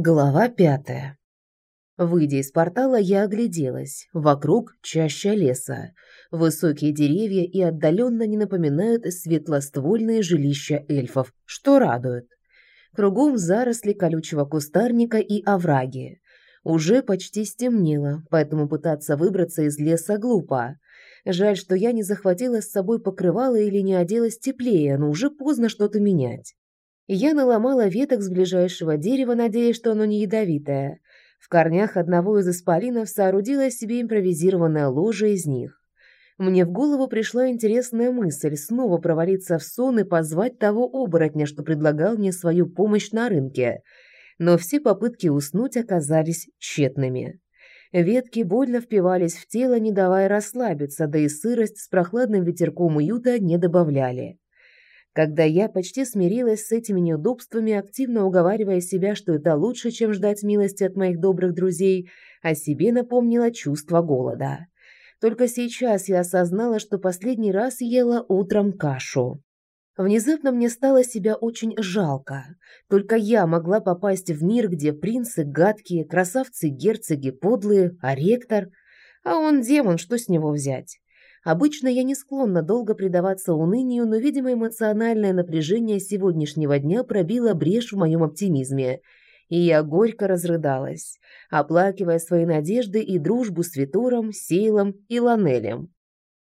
Глава пятая. Выйдя из портала, я огляделась. Вокруг чаща леса. Высокие деревья и отдаленно не напоминают светлоствольные жилища эльфов, что радует. Кругом заросли колючего кустарника и овраги. Уже почти стемнело, поэтому пытаться выбраться из леса глупо. Жаль, что я не захватила с собой покрывало или не оделась теплее, но уже поздно что-то менять. Я наломала веток с ближайшего дерева, надеясь, что оно не ядовитое. В корнях одного из исполинов соорудила себе импровизированное ложе из них. Мне в голову пришла интересная мысль снова провалиться в сон и позвать того оборотня, что предлагал мне свою помощь на рынке. Но все попытки уснуть оказались тщетными. Ветки больно впивались в тело, не давая расслабиться, да и сырость с прохладным ветерком уюта не добавляли. Когда я почти смирилась с этими неудобствами, активно уговаривая себя, что это лучше, чем ждать милости от моих добрых друзей, о себе напомнила чувство голода. Только сейчас я осознала, что последний раз ела утром кашу. Внезапно мне стало себя очень жалко. Только я могла попасть в мир, где принцы гадкие, красавцы-герцоги подлые, а ректор... А он демон, что с него взять? Обычно я не склонна долго предаваться унынию, но, видимо, эмоциональное напряжение сегодняшнего дня пробило брешь в моем оптимизме, и я горько разрыдалась, оплакивая свои надежды и дружбу с Витуром, Сейлом и Ланелем.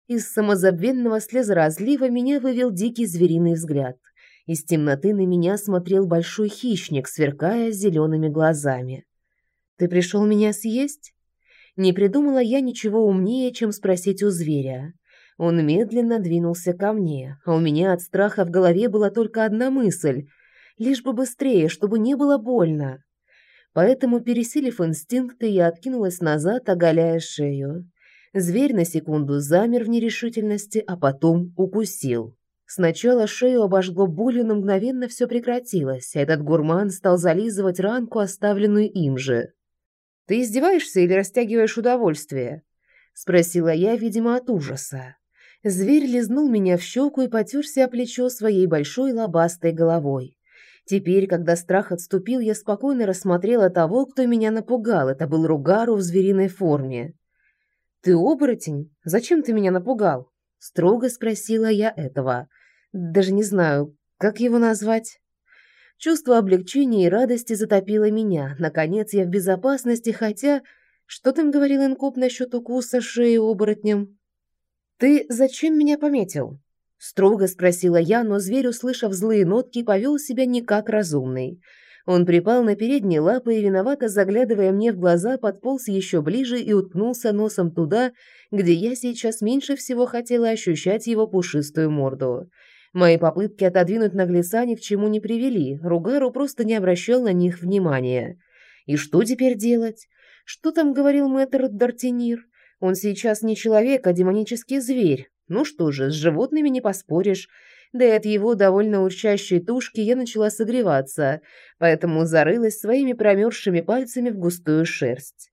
Из самозабвенного слезоразлива меня вывел дикий звериный взгляд. Из темноты на меня смотрел большой хищник, сверкая зелеными глазами. «Ты пришел меня съесть?» Не придумала я ничего умнее, чем спросить у зверя. Он медленно двинулся ко мне, а у меня от страха в голове была только одна мысль — лишь бы быстрее, чтобы не было больно. Поэтому, пересилив инстинкты, я откинулась назад, оголяя шею. Зверь на секунду замер в нерешительности, а потом укусил. Сначала шею обожгло болью, но мгновенно все прекратилось, а этот гурман стал зализывать ранку, оставленную им же. «Ты издеваешься или растягиваешь удовольствие?» — спросила я, видимо, от ужаса. Зверь лизнул меня в щеку и потерся о плечо своей большой лобастой головой. Теперь, когда страх отступил, я спокойно рассмотрела того, кто меня напугал. Это был Ругару в звериной форме. «Ты оборотень? Зачем ты меня напугал?» Строго спросила я этого. Даже не знаю, как его назвать. Чувство облегчения и радости затопило меня. Наконец я в безопасности, хотя... Что там говорил инкуб насчет укуса шеи оборотнем? «Ты зачем меня пометил?» Строго спросила я, но зверь, услышав злые нотки, повел себя не как разумный. Он припал на передние лапы и, виновато заглядывая мне в глаза, подполз еще ближе и уткнулся носом туда, где я сейчас меньше всего хотела ощущать его пушистую морду. Мои попытки отодвинуть наглеца ни к чему не привели, Ругару просто не обращал на них внимания. И что теперь делать? Что там говорил мэтр Д'Артенир? Он сейчас не человек, а демонический зверь. Ну что же, с животными не поспоришь. Да и от его довольно урчащей тушки я начала согреваться, поэтому зарылась своими промерзшими пальцами в густую шерсть.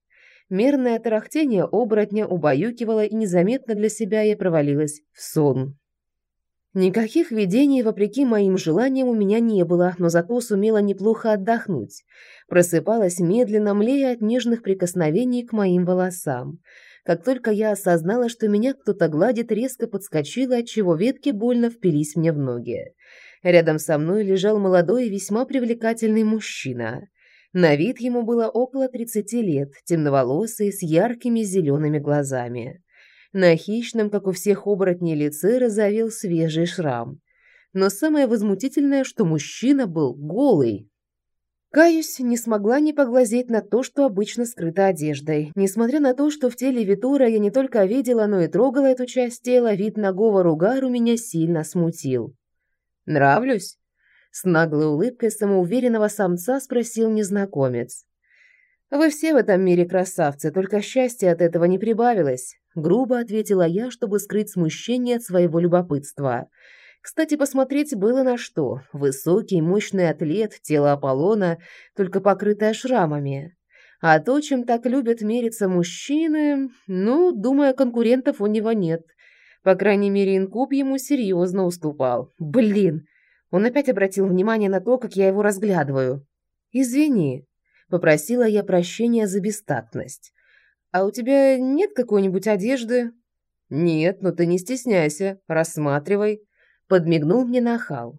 Мерное тарахтение оборотня убаюкивало, и незаметно для себя я провалилась в сон. Никаких видений, вопреки моим желаниям, у меня не было, но зато сумела неплохо отдохнуть. Просыпалась медленно, млея от нежных прикосновений к моим волосам. Как только я осознала, что меня кто-то гладит, резко подскочила, отчего ветки больно впились мне в ноги. Рядом со мной лежал молодой и весьма привлекательный мужчина. На вид ему было около 30 лет, темноволосый, с яркими зелеными глазами. На хищном, как у всех оборотней лице, разовел свежий шрам. Но самое возмутительное, что мужчина был голый. Каюсь, не смогла не поглазеть на то, что обычно скрыто одеждой. Несмотря на то, что в теле Витура я не только видела, но и трогала эту часть тела, вид нагого ругару меня сильно смутил. «Нравлюсь?» С наглой улыбкой самоуверенного самца спросил незнакомец. «Вы все в этом мире красавцы, только счастья от этого не прибавилось», грубо ответила я, чтобы скрыть смущение от своего любопытства. Кстати, посмотреть было на что. Высокий, мощный атлет, тело Аполлона, только покрытое шрамами. А то, чем так любят мериться мужчины, ну, думаю, конкурентов у него нет. По крайней мере, инкуб ему серьезно уступал. Блин! Он опять обратил внимание на то, как я его разглядываю. «Извини», Попросила я прощения за бестактность. «А у тебя нет какой-нибудь одежды?» «Нет, но ты не стесняйся, рассматривай», — подмигнул мне нахал.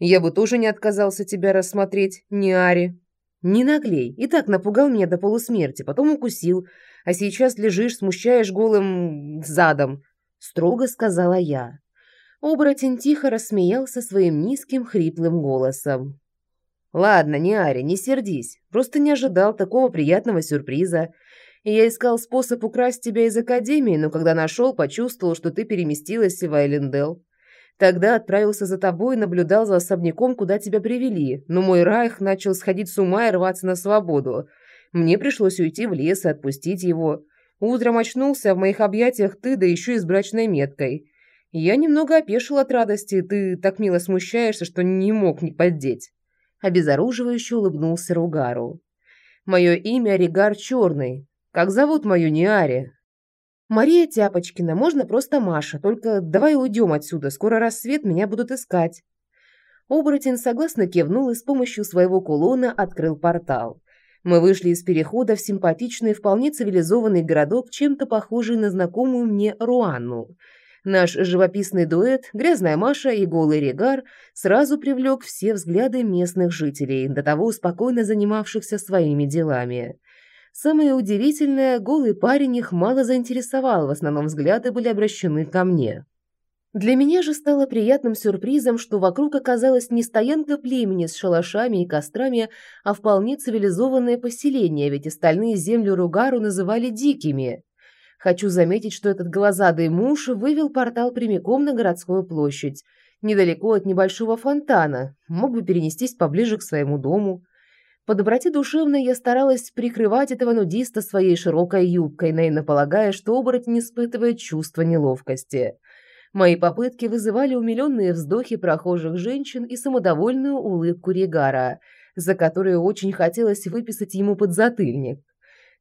«Я бы тоже не отказался тебя рассмотреть, не Ари». «Не наглей, и так напугал меня до полусмерти, потом укусил, а сейчас лежишь, смущаешь голым задом», — строго сказала я. Оборотень тихо рассмеялся своим низким хриплым голосом. «Ладно, не Ари, не сердись. Просто не ожидал такого приятного сюрприза. Я искал способ украсть тебя из Академии, но когда нашел, почувствовал, что ты переместилась в Айлендел. Тогда отправился за тобой и наблюдал за особняком, куда тебя привели, но мой Райх начал сходить с ума и рваться на свободу. Мне пришлось уйти в лес и отпустить его. Утром очнулся, в моих объятиях ты, да еще и с брачной меткой. Я немного опешил от радости, ты так мило смущаешься, что не мог не поддеть. Обезоруживающе улыбнулся Ругару. Мое имя Ригар Черный. Как зовут мою Ниаре? «Мария Тяпочкина, можно просто Маша, только давай уйдем отсюда, скоро рассвет, меня будут искать». Оборотень согласно кивнул и с помощью своего кулона открыл портал. Мы вышли из перехода в симпатичный, вполне цивилизованный городок, чем-то похожий на знакомую мне Руанну. Наш живописный дуэт, грязная Маша и голый Регар, сразу привлек все взгляды местных жителей, до того спокойно занимавшихся своими делами. Самое удивительное, голый парень их мало заинтересовал, в основном взгляды были обращены ко мне. Для меня же стало приятным сюрпризом, что вокруг оказалась не стоянка племени с шалашами и кострами, а вполне цивилизованное поселение, ведь остальные землю Ругару называли дикими. Хочу заметить, что этот глазадый муж вывел портал прямиком на городскую площадь, недалеко от небольшого фонтана, мог бы перенестись поближе к своему дому. По доброте душевной я старалась прикрывать этого нудиста своей широкой юбкой, наивно полагая, что оборотень испытывает чувство неловкости. Мои попытки вызывали умиленные вздохи прохожих женщин и самодовольную улыбку Регара, за которую очень хотелось выписать ему подзатыльник.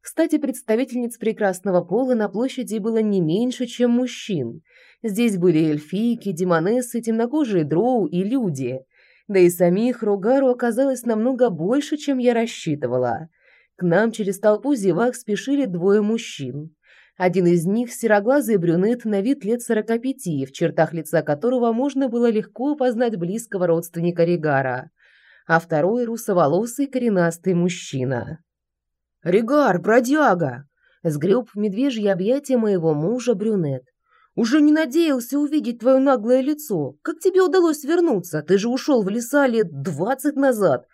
Кстати, представительниц прекрасного пола на площади было не меньше, чем мужчин. Здесь были эльфийки, демонессы, темнокожие дроу и люди – да и самих Рогару оказалось намного больше, чем я рассчитывала. К нам через толпу зевак спешили двое мужчин. Один из них – сероглазый брюнет на вид лет сорока пяти, в чертах лица которого можно было легко опознать близкого родственника Регара, а второй – русоволосый коренастый мужчина. «Регар, бродяга!» – сгреб в медвежье объятия моего мужа брюнет. Уже не надеялся увидеть твое наглое лицо. Как тебе удалось вернуться? Ты же ушел в леса лет двадцать назад.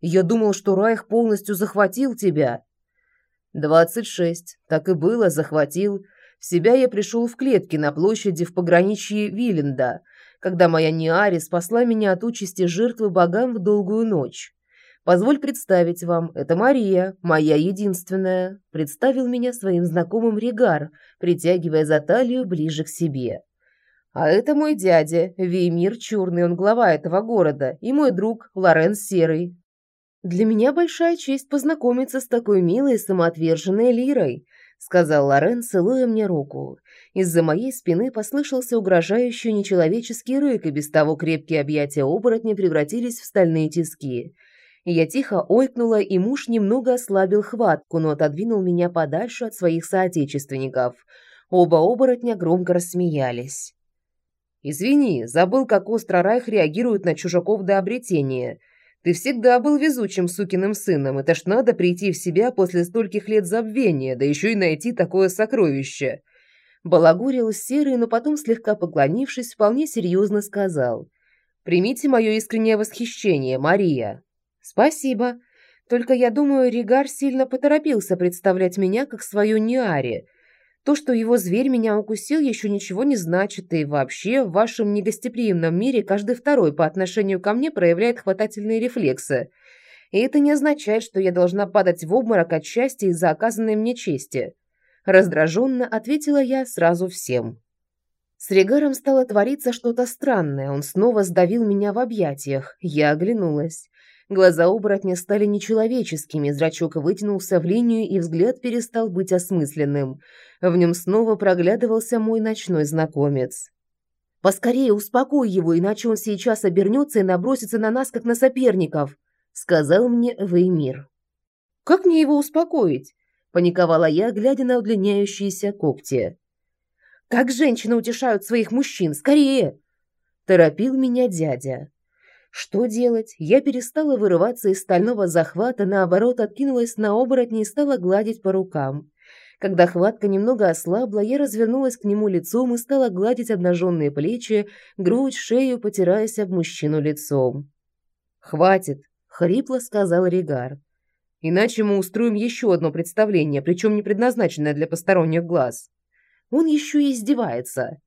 Я думал, что Райх полностью захватил тебя. Двадцать шесть. Так и было, захватил. В себя я пришел в клетке на площади в пограничье Виленда, когда моя Ниари спасла меня от участи жертвы богам в долгую ночь. Позволь представить вам, это Мария, моя единственная», представил меня своим знакомым Ригар, притягивая за талию ближе к себе. «А это мой дядя, Веймир Чурный, он глава этого города, и мой друг Лоренс Серый». «Для меня большая честь познакомиться с такой милой и самоотверженной лирой», сказал Лорен, целуя мне руку. Из-за моей спины послышался угрожающий нечеловеческий рык, и без того крепкие объятия оборотня превратились в стальные тиски – я тихо ойкнула, и муж немного ослабил хватку, но отодвинул меня подальше от своих соотечественников. Оба оборотня громко рассмеялись. «Извини, забыл, как остро Райх реагирует на чужаков до обретения. Ты всегда был везучим сукиным сыном, это ж надо прийти в себя после стольких лет забвения, да еще и найти такое сокровище». Балагурил серый, но потом, слегка поклонившись, вполне серьезно сказал. «Примите мое искреннее восхищение, Мария». «Спасибо. Только я думаю, Ригар сильно поторопился представлять меня как свою Ниари. То, что его зверь меня укусил, еще ничего не значит, и вообще в вашем негостеприимном мире каждый второй по отношению ко мне проявляет хватательные рефлексы. И это не означает, что я должна падать в обморок от счастья из-за оказанной мне чести». Раздраженно ответила я сразу всем. С Регаром стало твориться что-то странное. Он снова сдавил меня в объятиях. Я оглянулась. Глаза оборотня стали нечеловеческими, зрачок вытянулся в линию, и взгляд перестал быть осмысленным. В нем снова проглядывался мой ночной знакомец. «Поскорее успокой его, иначе он сейчас обернется и набросится на нас, как на соперников», — сказал мне Веймир. Как мне его успокоить? Паниковала я, глядя на удлиняющиеся когти. Как женщины утешают своих мужчин? Скорее! Торопил меня дядя. Что делать? Я перестала вырываться из стального захвата, наоборот, откинулась на оборотни и стала гладить по рукам. Когда хватка немного ослабла, я развернулась к нему лицом и стала гладить обнаженные плечи, грудь, шею, потираясь об мужчину лицом. «Хватит», — хрипло сказал Ригар. «Иначе мы устроим еще одно представление, причем не предназначенное для посторонних глаз». Он еще и издевается.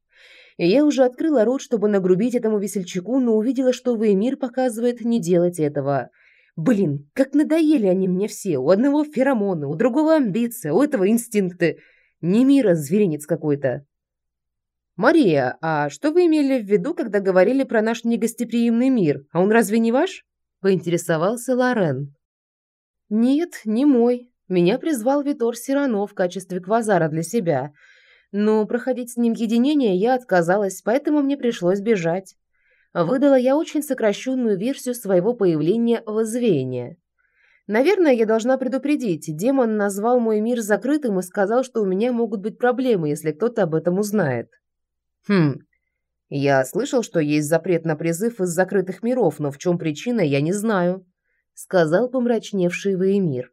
И я уже открыла рот, чтобы нагрубить этому весельчаку, но увидела, что Веймир показывает не делать этого — Блин, как надоели они мне все. У одного феромоны, у другого амбиция, у этого инстинкты. Не мира, зверинец какой-то. «Мария, а что вы имели в виду, когда говорили про наш негостеприимный мир? А он разве не ваш?» – поинтересовался Лорен. «Нет, не мой. Меня призвал Витор Сирано в качестве квазара для себя. Но проходить с ним единение я отказалась, поэтому мне пришлось бежать выдала я очень сокращенную версию своего появления в. Наверное, я должна предупредить. Демон назвал мой мир закрытым и сказал, что у меня могут быть проблемы, если кто-то об этом узнает. Хм. Я слышал, что есть запрет на призыв из закрытых миров, но в чем причина, я не знаю, сказал помрачневший Ваемир.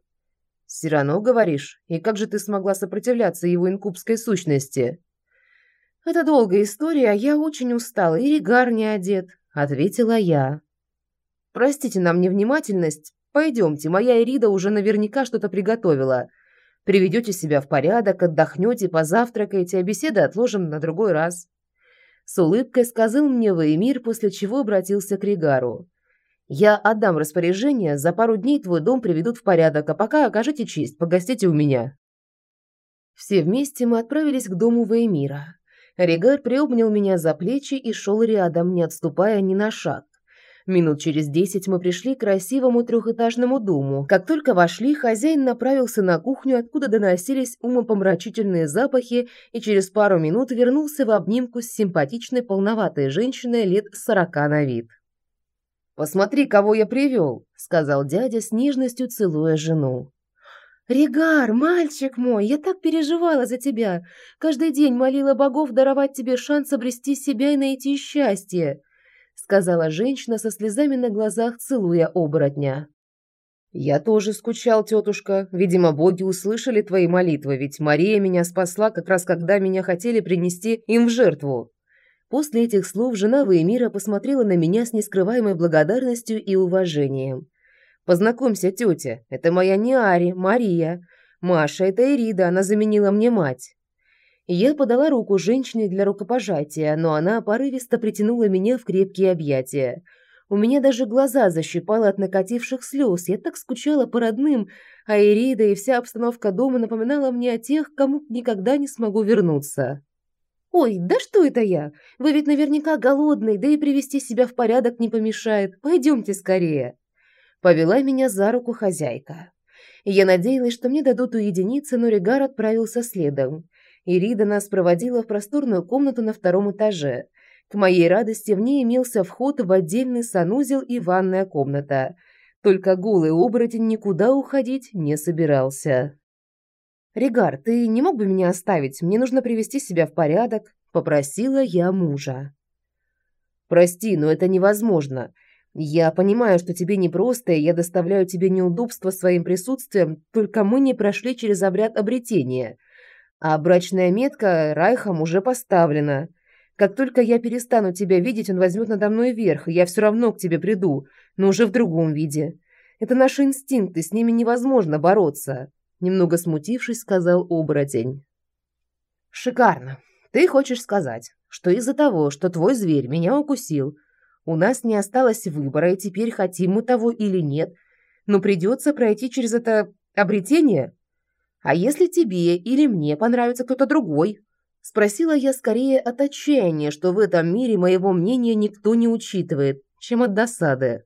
Сирано, говоришь? И как же ты смогла сопротивляться его инкубской сущности? «Это долгая история, а я очень устала, и регар не одет», — ответила я. «Простите нам невнимательность. Пойдемте, моя Эрида уже наверняка что-то приготовила. Приведете себя в порядок, отдохнете, позавтракаете, а беседы отложим на другой раз». С улыбкой сказал мне Ваемир, после чего обратился к Ригару. «Я отдам распоряжение, за пару дней твой дом приведут в порядок, а пока окажите честь, погостите у меня». Все вместе мы отправились к дому Ваемира. Ригар приобнял меня за плечи и шел рядом, не отступая ни на шаг. Минут через десять мы пришли к красивому трехэтажному дому. Как только вошли, хозяин направился на кухню, откуда доносились умопомрачительные запахи, и через пару минут вернулся в обнимку с симпатичной полноватой женщиной лет сорока на вид. «Посмотри, кого я привел», — сказал дядя с нежностью целуя жену. «Регар, мальчик мой, я так переживала за тебя. Каждый день молила богов даровать тебе шанс обрести себя и найти счастье», сказала женщина со слезами на глазах, целуя оборотня. «Я тоже скучал, тетушка. Видимо, боги услышали твои молитвы, ведь Мария меня спасла как раз когда меня хотели принести им в жертву». После этих слов жена Ваемира посмотрела на меня с нескрываемой благодарностью и уважением. Познакомься, тетя, это моя Ниари, Мария. Маша, это Эрида, она заменила мне мать». Я подала руку женщине для рукопожатия, но она порывисто притянула меня в крепкие объятия. У меня даже глаза защипало от накативших слез. Я так скучала по родным, а Ирида и вся обстановка дома напоминала мне о тех, кому никогда не смогу вернуться. «Ой, да что это я? Вы ведь наверняка голодный, да и привести себя в порядок не помешает. Пойдемте скорее». Повела меня за руку хозяйка. Я надеялась, что мне дадут уединиться, но Регар отправился следом. Ирида нас проводила в просторную комнату на втором этаже. К моей радости в ней имелся вход в отдельный санузел и ванная комната. Только голый оборотень никуда уходить не собирался. «Регар, ты не мог бы меня оставить? Мне нужно привести себя в порядок», – попросила я мужа. «Прости, но это невозможно. Я понимаю, что тебе непросто, и я доставляю тебе неудобства своим присутствием, только мы не прошли через обряд обретения. А брачная метка Райхом уже поставлена. Как только я перестану тебя видеть, он возьмет надо мной верх, и я все равно к тебе приду, но уже в другом виде. Это наши инстинкты, с ними невозможно бороться», – немного смутившись, сказал оборотень. «Шикарно. Ты хочешь сказать, что из-за того, что твой зверь меня укусил – у нас не осталось выбора, и теперь хотим мы того или нет, но придется пройти через это обретение. А если тебе или мне понравится кто-то другой? Спросила я скорее от отчаяния, что в этом мире моего мнения никто не учитывает, чем от досады.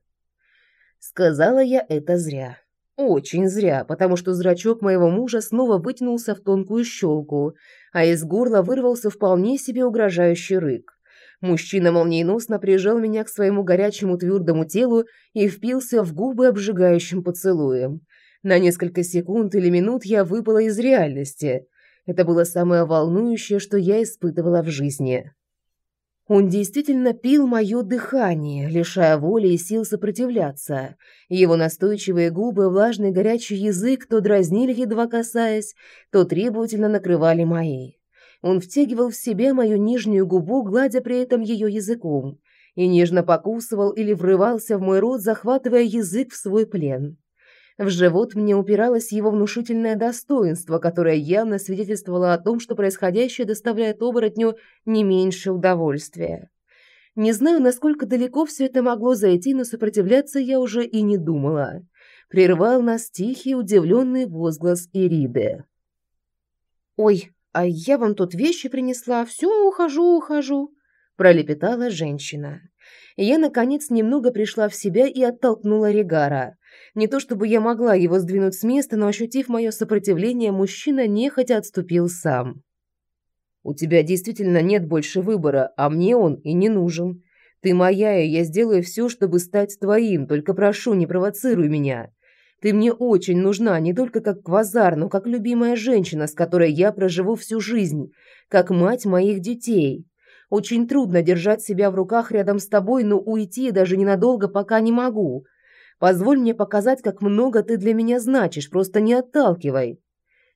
Сказала я это зря. Очень зря, потому что зрачок моего мужа снова вытянулся в тонкую щелку, а из горла вырвался вполне себе угрожающий рык. Мужчина молниеносно прижал меня к своему горячему твердому телу и впился в губы обжигающим поцелуем. На несколько секунд или минут я выпала из реальности. Это было самое волнующее, что я испытывала в жизни. Он действительно пил мое дыхание, лишая воли и сил сопротивляться. Его настойчивые губы, влажный горячий язык то дразнили, едва касаясь, то требовательно накрывали мои. Он втягивал в себя мою нижнюю губу, гладя при этом ее языком, и нежно покусывал или врывался в мой рот, захватывая язык в свой плен. В живот мне упиралось его внушительное достоинство, которое явно свидетельствовало о том, что происходящее доставляет оборотню не меньше удовольствия. Не знаю, насколько далеко все это могло зайти, но сопротивляться я уже и не думала. Прервал нас тихий, удивленный возглас Ириды. «Ой, а я вам тут вещи принесла, все, ухожу, ухожу», – пролепетала женщина. Я, наконец, немного пришла в себя и оттолкнула Регара. Не то чтобы я могла его сдвинуть с места, но, ощутив мое сопротивление, мужчина нехотя отступил сам. «У тебя действительно нет больше выбора, а мне он и не нужен. Ты моя, и я сделаю все, чтобы стать твоим, только прошу, не провоцируй меня. Ты мне очень нужна, не только как квазар, но как любимая женщина, с которой я проживу всю жизнь, как мать моих детей. Очень трудно держать себя в руках рядом с тобой, но уйти даже ненадолго пока не могу. Позволь мне показать, как много ты для меня значишь, просто не отталкивай».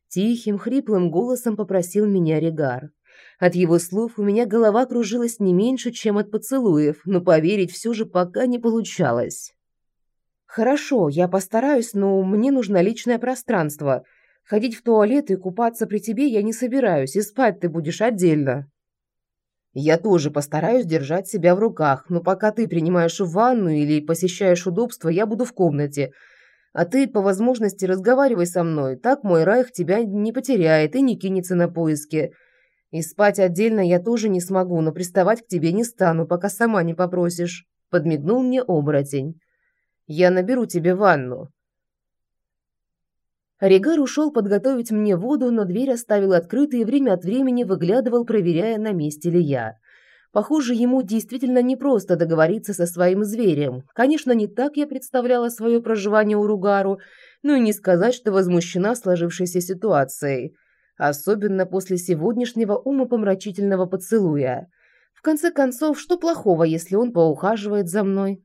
Тихим, хриплым голосом попросил меня Регар. От его слов у меня голова кружилась не меньше, чем от поцелуев, но поверить все же пока не получалось. «Хорошо, я постараюсь, но мне нужно личное пространство. Ходить в туалет и купаться при тебе я не собираюсь, и спать ты будешь отдельно». Я тоже постараюсь держать себя в руках, но пока ты принимаешь ванну или посещаешь удобство, я буду в комнате. А ты по возможности разговаривай со мной, так мой Райх тебя не потеряет и не кинется на поиски. И спать отдельно я тоже не смогу, но приставать к тебе не стану, пока сама не попросишь. Подмигнул мне оборотень. Я наберу тебе ванну. Ригар ушел подготовить мне воду, но дверь оставил открытой и время от времени выглядывал, проверяя, на месте ли я. Похоже, ему действительно непросто договориться со своим зверем. Конечно, не так я представляла свое проживание у Ругару, но и не сказать, что возмущена сложившейся ситуацией. Особенно после сегодняшнего умопомрачительного поцелуя. В конце концов, что плохого, если он поухаживает за мной?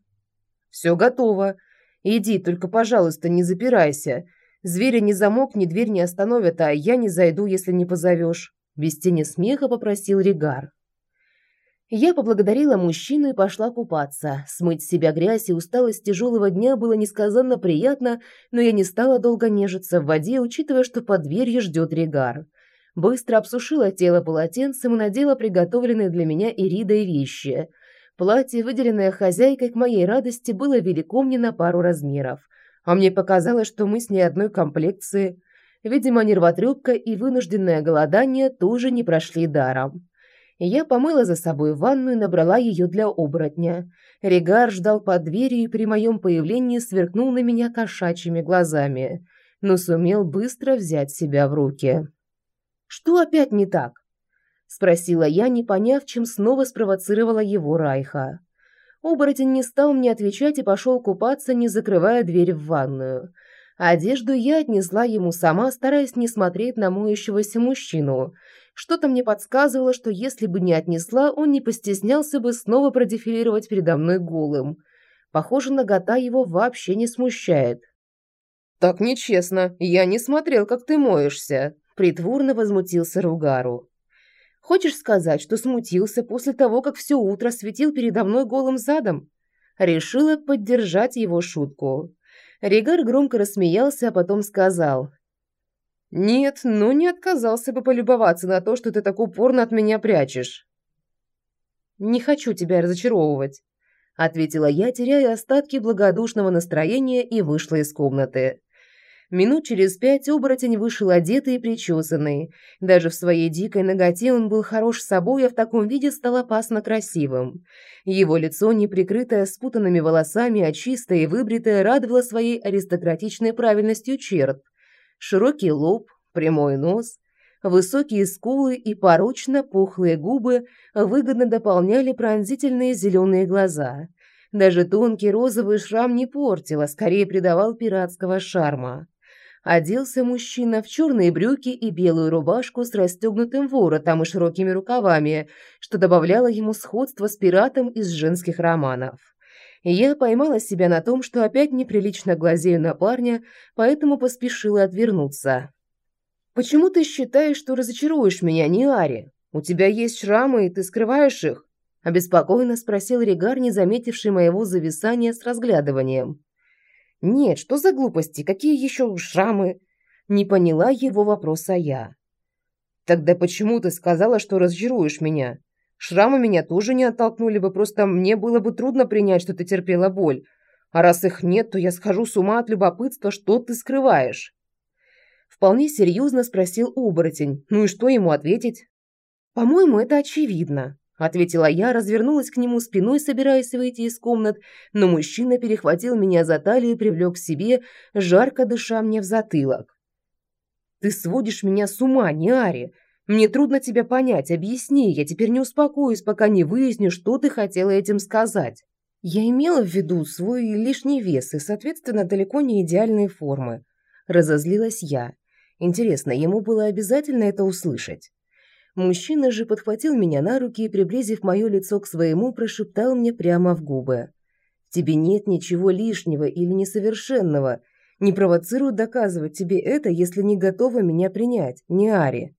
«Все готово. Иди, только, пожалуйста, не запирайся. Зверя ни замок, ни дверь не остановят, а я не зайду, если не позовешь. Без тени смеха попросил Ригар. Я поблагодарила мужчину и пошла купаться. Смыть с себя грязь и усталость тяжелого дня было несказанно приятно, но я не стала долго нежиться в воде, учитывая, что под дверью ждет Ригар. Быстро обсушила тело полотенцем и надела приготовленные для меня Иридой вещи. Платье, выделенное хозяйкой, к моей радости, было велико мне на пару размеров – а мне показалось, что мы с ней одной комплекции. Видимо, нервотрепка и вынужденное голодание тоже не прошли даром. Я помыла за собой ванну и набрала ее для оборотня. Регар ждал под дверью и при моем появлении сверкнул на меня кошачьими глазами, но сумел быстро взять себя в руки. «Что опять не так?» – спросила я, не поняв, чем снова спровоцировала его Райха. Оборотень не стал мне отвечать и пошел купаться, не закрывая дверь в ванную. Одежду я отнесла ему сама, стараясь не смотреть на моющегося мужчину. Что-то мне подсказывало, что если бы не отнесла, он не постеснялся бы снова продефилировать передо мной голым. Похоже, нагота его вообще не смущает. «Так нечестно. Я не смотрел, как ты моешься», – притворно возмутился Ругару. Хочешь сказать, что смутился после того, как все утро светил передо мной голым задом? Решила поддержать его шутку. Ригар громко рассмеялся, а потом сказал. «Нет, ну не отказался бы полюбоваться на то, что ты так упорно от меня прячешь». «Не хочу тебя разочаровывать», — ответила я, теряя остатки благодушного настроения и вышла из комнаты. Минут через пять оборотень вышел одетый и причесанный. Даже в своей дикой ноготе он был хорош собой, а в таком виде стал опасно красивым. Его лицо, не прикрытое спутанными волосами, а чистое и выбритое, радовало своей аристократичной правильностью черт. Широкий лоб, прямой нос, высокие скулы и порочно пухлые губы выгодно дополняли пронзительные зеленые глаза. Даже тонкий розовый шрам не портил, а скорее придавал пиратского шарма. Оделся мужчина в черные брюки и белую рубашку с расстегнутым воротом и широкими рукавами, что добавляло ему сходство с пиратом из женских романов. Я поймала себя на том, что опять неприлично глазею на парня, поэтому поспешила отвернуться. «Почему ты считаешь, что разочаруешь меня, не Ари? У тебя есть шрамы, и ты скрываешь их?» Обеспокоенно спросил Ригар, не заметивший моего зависания с разглядыванием. «Нет, что за глупости? Какие еще шрамы?» Не поняла его вопроса я. «Тогда почему ты сказала, что разочаруешь меня? Шрамы меня тоже не оттолкнули бы, просто мне было бы трудно принять, что ты терпела боль. А раз их нет, то я схожу с ума от любопытства, что ты скрываешь». Вполне серьезно спросил оборотень. Ну и что ему ответить? «По-моему, это очевидно», ответила я, развернулась к нему спиной, собираясь выйти из комнат, но мужчина перехватил меня за талию и привлек к себе, жарко дыша мне в затылок. «Ты сводишь меня с ума, не. Мне трудно тебя понять. Объясни, я теперь не успокоюсь, пока не выясню, что ты хотела этим сказать». Я имела в виду свой лишний вес и, соответственно, далеко не идеальные формы. Разозлилась я. Интересно, ему было обязательно это услышать? Мужчина же подхватил меня на руки и, приблизив мое лицо к своему, прошептал мне прямо в губы. «Тебе нет ничего лишнего или несовершенного. Не провоцируй доказывать тебе это, если не готова меня принять, не Ари».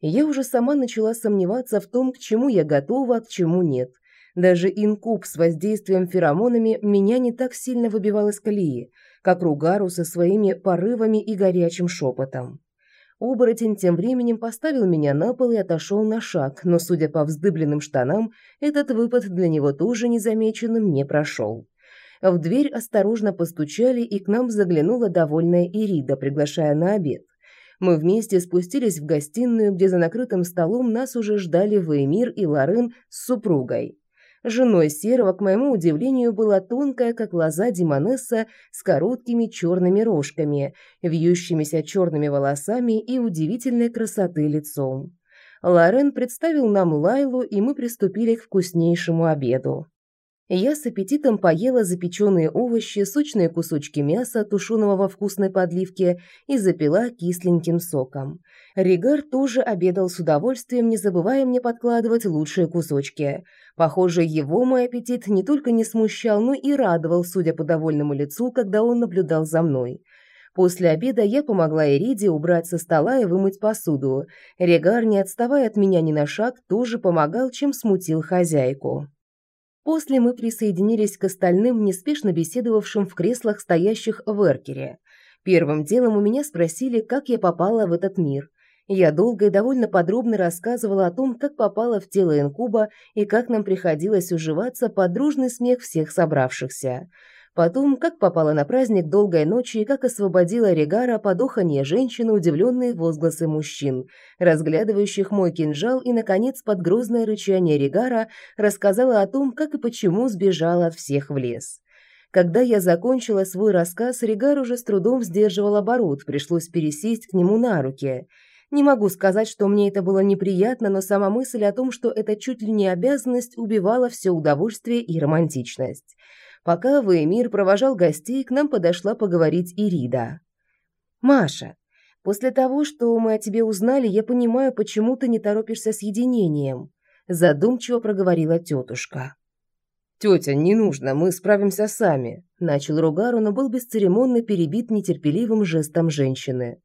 Я уже сама начала сомневаться в том, к чему я готова, а к чему нет. Даже инкуб с воздействием феромонами меня не так сильно выбивал из колеи, как Ругару со своими порывами и горячим шепотом. Оборотень тем временем поставил меня на пол и отошел на шаг, но, судя по вздыбленным штанам, этот выпад для него тоже незамеченным не прошел. В дверь осторожно постучали, и к нам заглянула довольная Ирида, приглашая на обед. Мы вместе спустились в гостиную, где за накрытым столом нас уже ждали Веймир и Лорен с супругой. Женой Серого, к моему удивлению, была тонкая, как лоза Димонесса, с короткими черными рожками, вьющимися черными волосами и удивительной красоты лицом. Лорен представил нам Лайлу, и мы приступили к вкуснейшему обеду. Я с аппетитом поела запеченные овощи, сочные кусочки мяса, тушеного во вкусной подливке, и запила кисленьким соком. Ригар тоже обедал с удовольствием, не забывая мне подкладывать лучшие кусочки. Похоже, его мой аппетит не только не смущал, но и радовал, судя по довольному лицу, когда он наблюдал за мной. После обеда я помогла Эриде убрать со стола и вымыть посуду. Регар, не отставая от меня ни на шаг, тоже помогал, чем смутил хозяйку. После мы присоединились к остальным, неспешно беседовавшим в креслах, стоящих в эркере. Первым делом у меня спросили, как я попала в этот мир. Я долго и довольно подробно рассказывала о том, как попала в тело инкуба и как нам приходилось уживаться под дружный смех всех собравшихся. Потом, как попала на праздник долгой ночи и как освободила Регара под уханье женщины, удивленные возгласы мужчин, разглядывающих мой кинжал, и, наконец, под грозное рычание Регара рассказала о том, как и почему сбежала от всех в лес. Когда я закончила свой рассказ, Регар уже с трудом сдерживал оборот, пришлось пересесть к нему на руки. Не могу сказать, что мне это было неприятно, но сама мысль о том, что это чуть ли не обязанность, убивала все удовольствие и романтичность. Пока Веймир провожал гостей, к нам подошла поговорить Ирида. «Маша, после того, что мы о тебе узнали, я понимаю, почему ты не торопишься с единением», задумчиво проговорила тетушка. «Тетя, не нужно, мы справимся сами», начал Ругару, но был бесцеремонно перебит нетерпеливым жестом женщины.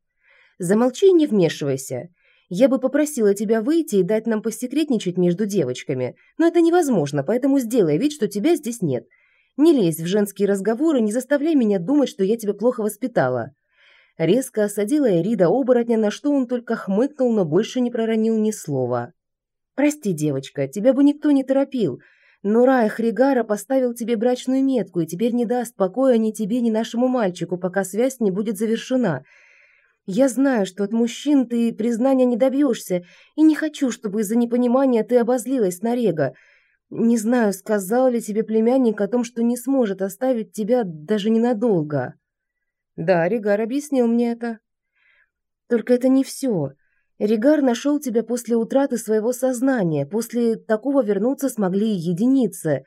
«Замолчи и не вмешивайся. Я бы попросила тебя выйти и дать нам посекретничать между девочками, но это невозможно, поэтому сделай вид, что тебя здесь нет. Не лезь в женские разговоры, не заставляй меня думать, что я тебя плохо воспитала». Резко осадила Эрида оборотня, на что он только хмыкнул, но больше не проронил ни слова. «Прости, девочка, тебя бы никто не торопил, но Раях Ригара поставил тебе брачную метку и теперь не даст покоя ни тебе, ни нашему мальчику, пока связь не будет завершена. Я знаю, что от мужчин ты признания не добьешься, и не хочу, чтобы из-за непонимания ты обозлилась на Рега. Не знаю, сказал ли тебе племянник о том, что не сможет оставить тебя даже ненадолго. Да, Ригар объяснил мне это. Только это не все. Ригар нашел тебя после утраты своего сознания. После такого вернуться смогли единицы.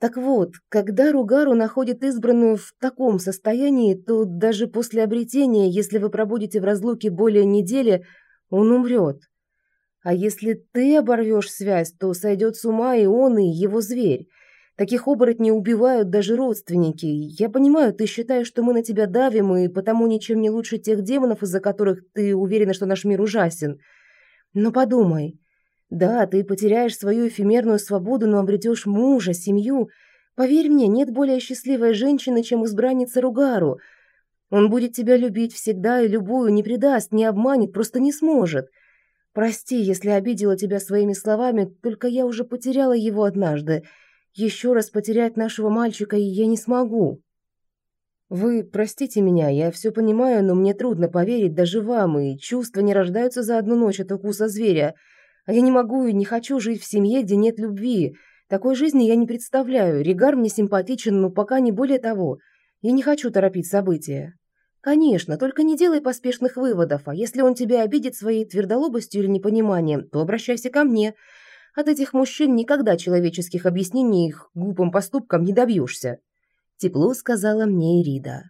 Так вот, когда Ругару находит избранную в таком состоянии, то даже после обретения, если вы пробудете в разлуке более недели, он умрет. А если ты оборвешь связь, то сойдет с ума и он, и его зверь. Таких оборотней убивают даже родственники. Я понимаю, ты считаешь, что мы на тебя давим, и потому ничем не лучше тех демонов, из-за которых ты уверена, что наш мир ужасен. Но подумай. Да, ты потеряешь свою эфемерную свободу, но обретешь мужа, семью. Поверь мне, нет более счастливой женщины, чем избранница Ругару. Он будет тебя любить всегда и любую, не предаст, не обманет, просто не сможет. Прости, если обидела тебя своими словами, только я уже потеряла его однажды. Еще раз потерять нашего мальчика я не смогу. Вы простите меня, я все понимаю, но мне трудно поверить даже вам, и чувства не рождаются за одну ночь от укуса зверя. А я не могу и не хочу жить в семье, где нет любви. Такой жизни я не представляю. Ригар мне симпатичен, но пока не более того. Я не хочу торопить события. Конечно, только не делай поспешных выводов, а если он тебя обидит своей твердолобостью или непониманием, то обращайся ко мне. От этих мужчин никогда человеческих объяснений их глупым поступкам не добьешься. Тепло сказала мне Ирида.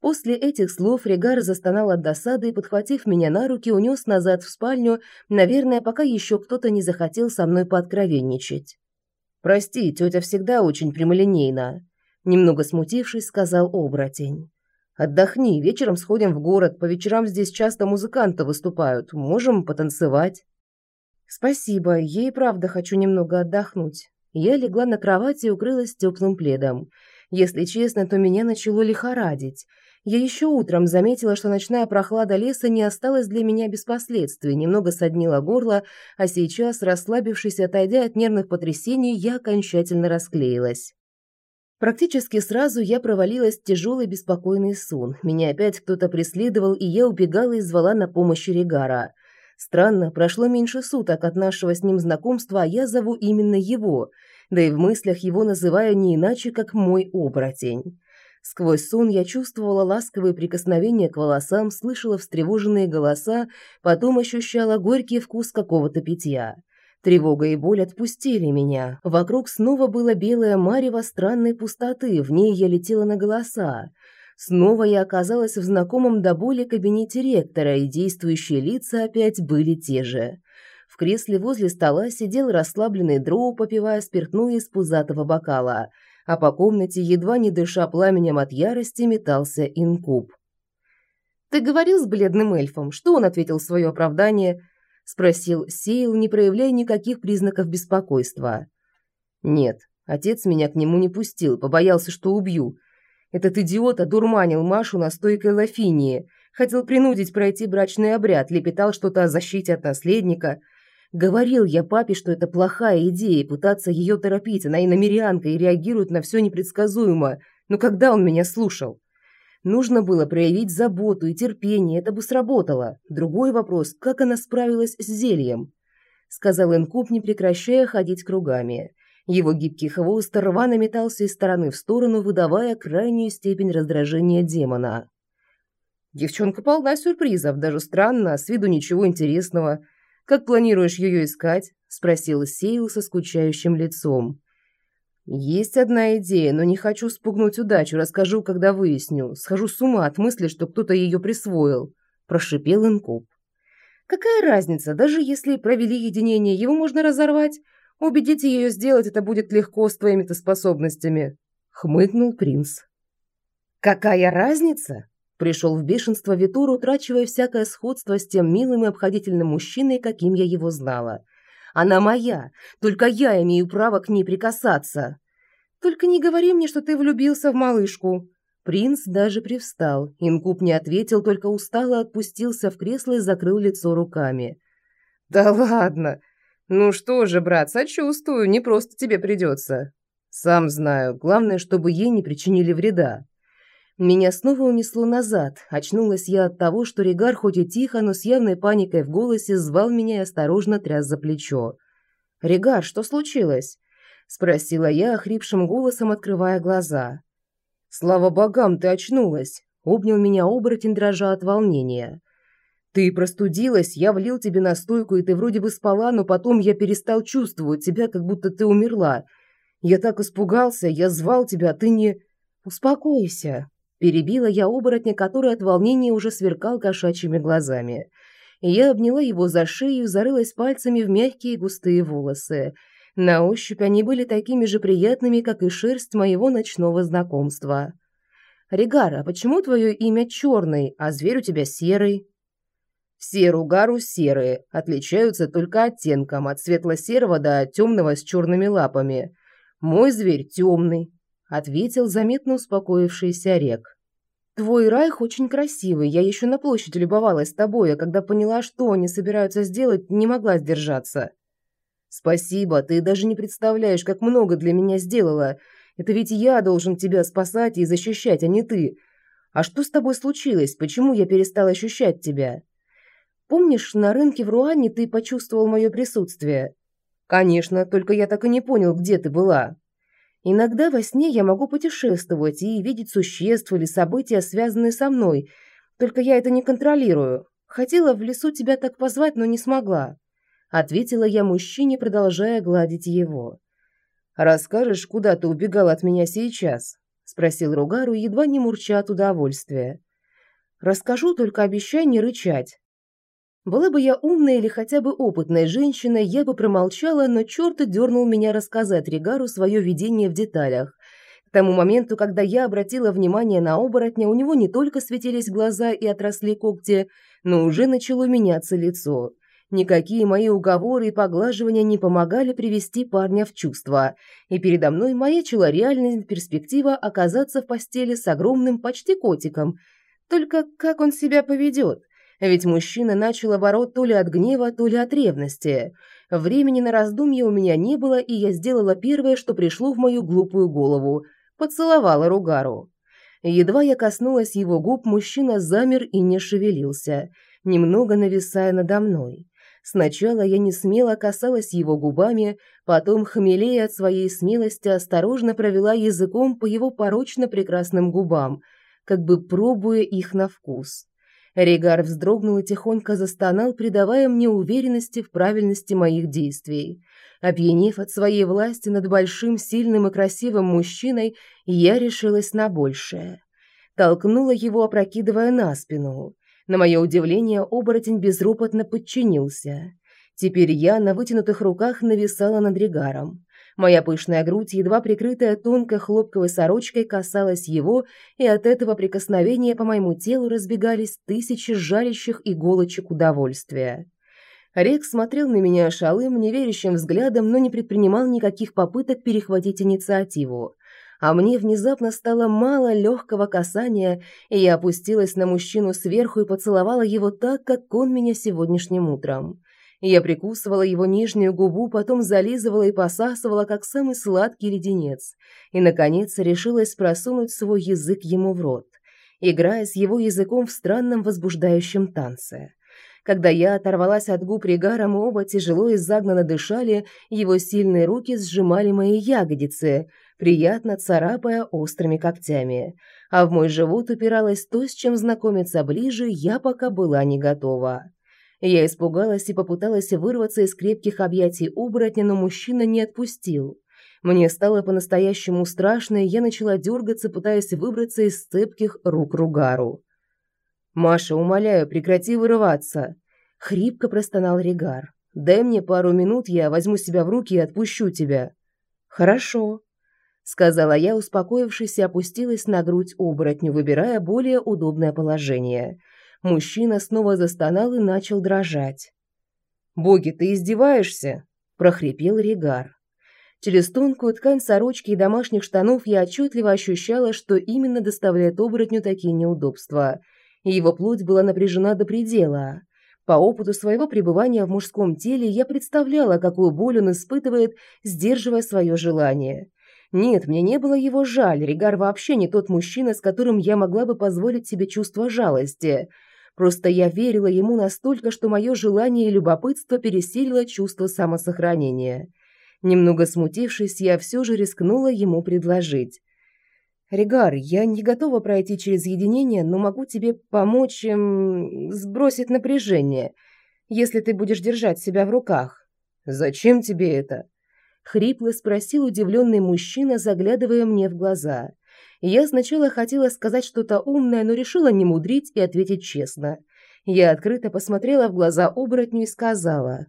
После этих слов Регар застонал от досады и, подхватив меня на руки, унес назад в спальню, наверное, пока еще кто-то не захотел со мной пооткровенничать. «Прости, тетя всегда очень прямолинейна», – немного смутившись, сказал оборотень. «Отдохни, вечером сходим в город, по вечерам здесь часто музыканты выступают, можем потанцевать». «Спасибо, и правда хочу немного отдохнуть». Я легла на кровати и укрылась теплым пледом. Если честно, то меня начало лихорадить. Я еще утром заметила, что ночная прохлада леса не осталась для меня без последствий, немного соднила горло, а сейчас, расслабившись и отойдя от нервных потрясений, я окончательно расклеилась. Практически сразу я провалилась в тяжелый беспокойный сон. Меня опять кто-то преследовал, и я убегала и звала на помощь Регара. Странно, прошло меньше суток от нашего с ним знакомства, а я зову именно его, да и в мыслях его называю не иначе, как мой оборотень. Сквозь сон я чувствовала ласковые прикосновения к волосам, слышала встревоженные голоса, потом ощущала горький вкус какого-то питья. Тревога и боль отпустили меня. Вокруг снова было белое марево странной пустоты, в ней я летела на голоса. Снова я оказалась в знакомом до боли кабинете ректора, и действующие лица опять были те же. В кресле возле стола сидел расслабленный дроу, попивая спиртное из пузатого бокала, а по комнате, едва не дыша пламенем от ярости, метался инкуб. «Ты говорил с бледным эльфом? Что он ответил в свое оправдание?» – спросил Сейл, не проявляя никаких признаков беспокойства. «Нет, отец меня к нему не пустил, побоялся, что убью», этот идиот одурманил Машу настойкой лафинии. Хотел принудить пройти брачный обряд, лепетал что-то о защите от наследника. Говорил я папе, что это плохая идея, пытаться ее торопить. Она иномерянка и реагирует на все непредсказуемо. Но когда он меня слушал? Нужно было проявить заботу и терпение, это бы сработало. Другой вопрос, как она справилась с зельем? Сказал Инкуб, не прекращая ходить кругами. Его гибкий хвост рвано метался из стороны в сторону, выдавая крайнюю степень раздражения демона. «Девчонка полна сюрпризов, даже странно, с виду ничего интересного. Как планируешь ее искать?» – спросил Сейл со скучающим лицом. «Есть одна идея, но не хочу спугнуть удачу, расскажу, когда выясню. Схожу с ума от мысли, что кто-то ее присвоил», – прошипел Инкуб. «Какая разница, даже если провели единение, его можно разорвать?» Убедите ее сделать это будет легко с твоими-то способностями», — хмыкнул принц. «Какая разница?» Пришел в бешенство Витур, утрачивая всякое сходство с тем милым и обходительным мужчиной, каким я его знала. «Она моя, только я имею право к ней прикасаться». «Только не говори мне, что ты влюбился в малышку». Принц даже привстал. Инкуб не ответил, только устало отпустился в кресло и закрыл лицо руками. «Да ладно, «Ну что же, брат, сочувствую, не просто тебе придется». «Сам знаю, главное, чтобы ей не причинили вреда». Меня снова унесло назад. Очнулась я от того, что Ригар хоть и тихо, но с явной паникой в голосе звал меня и осторожно тряс за плечо. «Ригар, что случилось?» – спросила я охрипшим голосом, открывая глаза. «Слава богам, ты очнулась!» – обнял меня оборотень, дрожа от волнения. Ты простудилась, я влил тебе настойку, и ты вроде бы спала, но потом я перестал чувствовать тебя, как будто ты умерла. Я так испугался, я звал тебя, а ты не...» «Успокойся», – перебила я оборотня, который от волнения уже сверкал кошачьими глазами. Я обняла его за шею, зарылась пальцами в мягкие густые волосы. На ощупь они были такими же приятными, как и шерсть моего ночного знакомства. «Ригар, а почему твое имя черный, а зверь у тебя серый?» Все ругару серые, отличаются только оттенком от светло-серого до темного с черными лапами. Мой зверь темный, ответил заметно успокоившийся Рек. Твой райх очень красивый. Я еще на площади любовалась тобой, а когда поняла, что они собираются сделать, не могла сдержаться. Спасибо, ты даже не представляешь, как много для меня сделала. Это ведь я должен тебя спасать и защищать, а не ты. А что с тобой случилось? Почему я перестал ощущать тебя? Помнишь, на рынке в Руане ты почувствовал мое присутствие? Конечно, только я так и не понял, где ты была. Иногда во сне я могу путешествовать и видеть существ или события, связанные со мной, только я это не контролирую. Хотела в лесу тебя так позвать, но не смогла. Ответила я мужчине, продолжая гладить его. «Расскажешь, куда ты убегал от меня сейчас?» Спросил Ругару, едва не мурча от удовольствия. «Расскажу, только обещай не рычать», была бы я умная или хотя бы опытная женщина, я бы промолчала, но черт дернул меня рассказать Ригару свое видение в деталях. К тому моменту, когда я обратила внимание на оборотня, у него не только светились глаза и отросли когти, но уже начало меняться лицо. Никакие мои уговоры и поглаживания не помогали привести парня в чувство, и передо мной маячила реальная перспектива оказаться в постели с огромным почти котиком. Только как он себя поведет? Ведь мужчина начал оборот то ли от гнева, то ли от ревности. Времени на раздумье у меня не было, и я сделала первое, что пришло в мою глупую голову. Поцеловала Ругару. Едва я коснулась его губ, мужчина замер и не шевелился, немного нависая надо мной. Сначала я не смело касалась его губами, потом, хмелея от своей смелости, осторожно провела языком по его порочно прекрасным губам, как бы пробуя их на вкус. Ригар вздрогнул и тихонько застонал, придавая мне уверенности в правильности моих действий. Опьянев от своей власти над большим, сильным и красивым мужчиной, я решилась на большее. Толкнула его, опрокидывая на спину. На мое удивление, оборотень безропотно подчинился. Теперь я на вытянутых руках нависала над Ригаром. Моя пышная грудь, едва прикрытая тонкой хлопковой сорочкой, касалась его, и от этого прикосновения по моему телу разбегались тысячи жалящих иголочек удовольствия. Рек смотрел на меня шалым, неверящим взглядом, но не предпринимал никаких попыток перехватить инициативу. А мне внезапно стало мало легкого касания, и я опустилась на мужчину сверху и поцеловала его так, как он меня сегодняшним утром. Я прикусывала его нижнюю губу, потом зализывала и посасывала, как самый сладкий леденец, и, наконец, решилась просунуть свой язык ему в рот, играя с его языком в странном возбуждающем танце. Когда я оторвалась от губ Ригара, мы оба тяжело и загнанно дышали, его сильные руки сжимали мои ягодицы, приятно царапая острыми когтями. А в мой живот упиралось то, с чем знакомиться ближе я пока была не готова. Я испугалась и попыталась вырваться из крепких объятий оборотня, но мужчина не отпустил. Мне стало по-настоящему страшно, и я начала дергаться, пытаясь выбраться из цепких рук Ругару. «Маша, умоляю, прекрати вырываться!» — хрипко простонал Ригар. «Дай мне пару минут, я возьму себя в руки и отпущу тебя». «Хорошо», — сказала я, успокоившись и опустилась на грудь оборотню, выбирая более удобное положение — Мужчина снова застонал и начал дрожать. «Боги, ты издеваешься?» – прохрипел Ригар. Через тонкую ткань сорочки и домашних штанов я отчетливо ощущала, что именно доставляет оборотню такие неудобства. Его плоть была напряжена до предела. По опыту своего пребывания в мужском теле я представляла, какую боль он испытывает, сдерживая свое желание. Нет, мне не было его жаль, Ригар вообще не тот мужчина, с которым я могла бы позволить себе чувство жалости – Просто я верила ему настолько, что мое желание и любопытство пересилило чувство самосохранения. Немного смутившись, я все же рискнула ему предложить. «Регар, я не готова пройти через единение, но могу тебе помочь эм, сбросить напряжение, если ты будешь держать себя в руках». «Зачем тебе это?» Хрипло спросил удивленный мужчина, заглядывая мне в глаза. Я сначала хотела сказать что-то умное, но решила не мудрить и ответить честно. Я открыто посмотрела в глаза оборотню и сказала,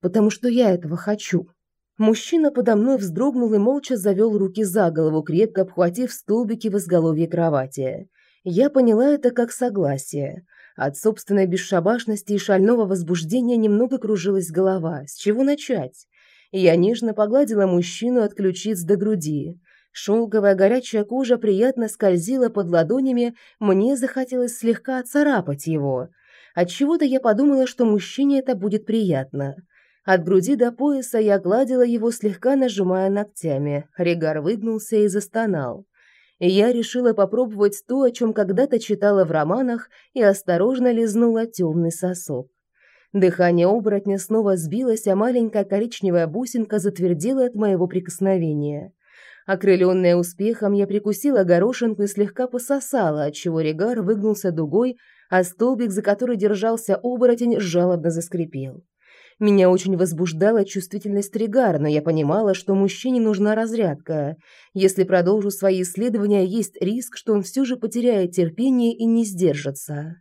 «Потому что я этого хочу». Мужчина подо мной вздрогнул и молча завел руки за голову, крепко обхватив столбики в изголовье кровати. Я поняла это как согласие. От собственной бесшабашности и шального возбуждения немного кружилась голова. С чего начать? Я нежно погладила мужчину от ключиц до груди. Шелковая горячая кожа приятно скользила под ладонями, мне захотелось слегка царапать его. Отчего-то я подумала, что мужчине это будет приятно. От груди до пояса я гладила его, слегка нажимая ногтями. Регар выгнулся и застонал. я решила попробовать то, о чем когда-то читала в романах, и осторожно лизнула темный сосок. Дыхание оборотня снова сбилось, а маленькая коричневая бусинка затвердела от моего прикосновения. Окрыленная успехом, я прикусила горошинку и слегка пососала, отчего Регар выгнулся дугой, а столбик, за который держался оборотень, жалобно заскрипел. Меня очень возбуждала чувствительность Ригара, но я понимала, что мужчине нужна разрядка. Если продолжу свои исследования, есть риск, что он все же потеряет терпение и не сдержится.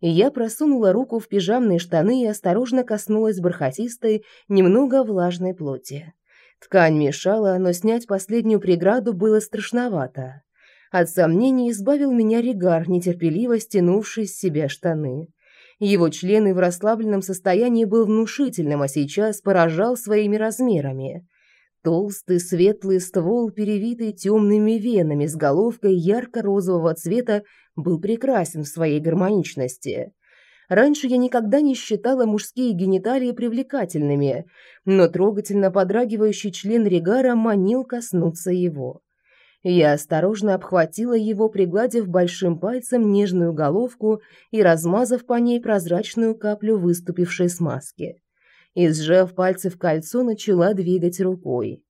И я просунула руку в пижамные штаны и осторожно коснулась бархатистой, немного влажной плоти. Ткань мешала, но снять последнюю преграду было страшновато. От сомнений избавил меня Ригар, нетерпеливо стянувший с себя штаны. Его член и в расслабленном состоянии был внушительным, а сейчас поражал своими размерами. Толстый светлый ствол, перевитый темными венами с головкой ярко-розового цвета, был прекрасен в своей гармоничности. Раньше я никогда не считала мужские гениталии привлекательными, но трогательно подрагивающий член Регара манил коснуться его. Я осторожно обхватила его, пригладив большим пальцем нежную головку и размазав по ней прозрачную каплю выступившей смазки. И, сжав пальцы в кольцо, начала двигать рукой.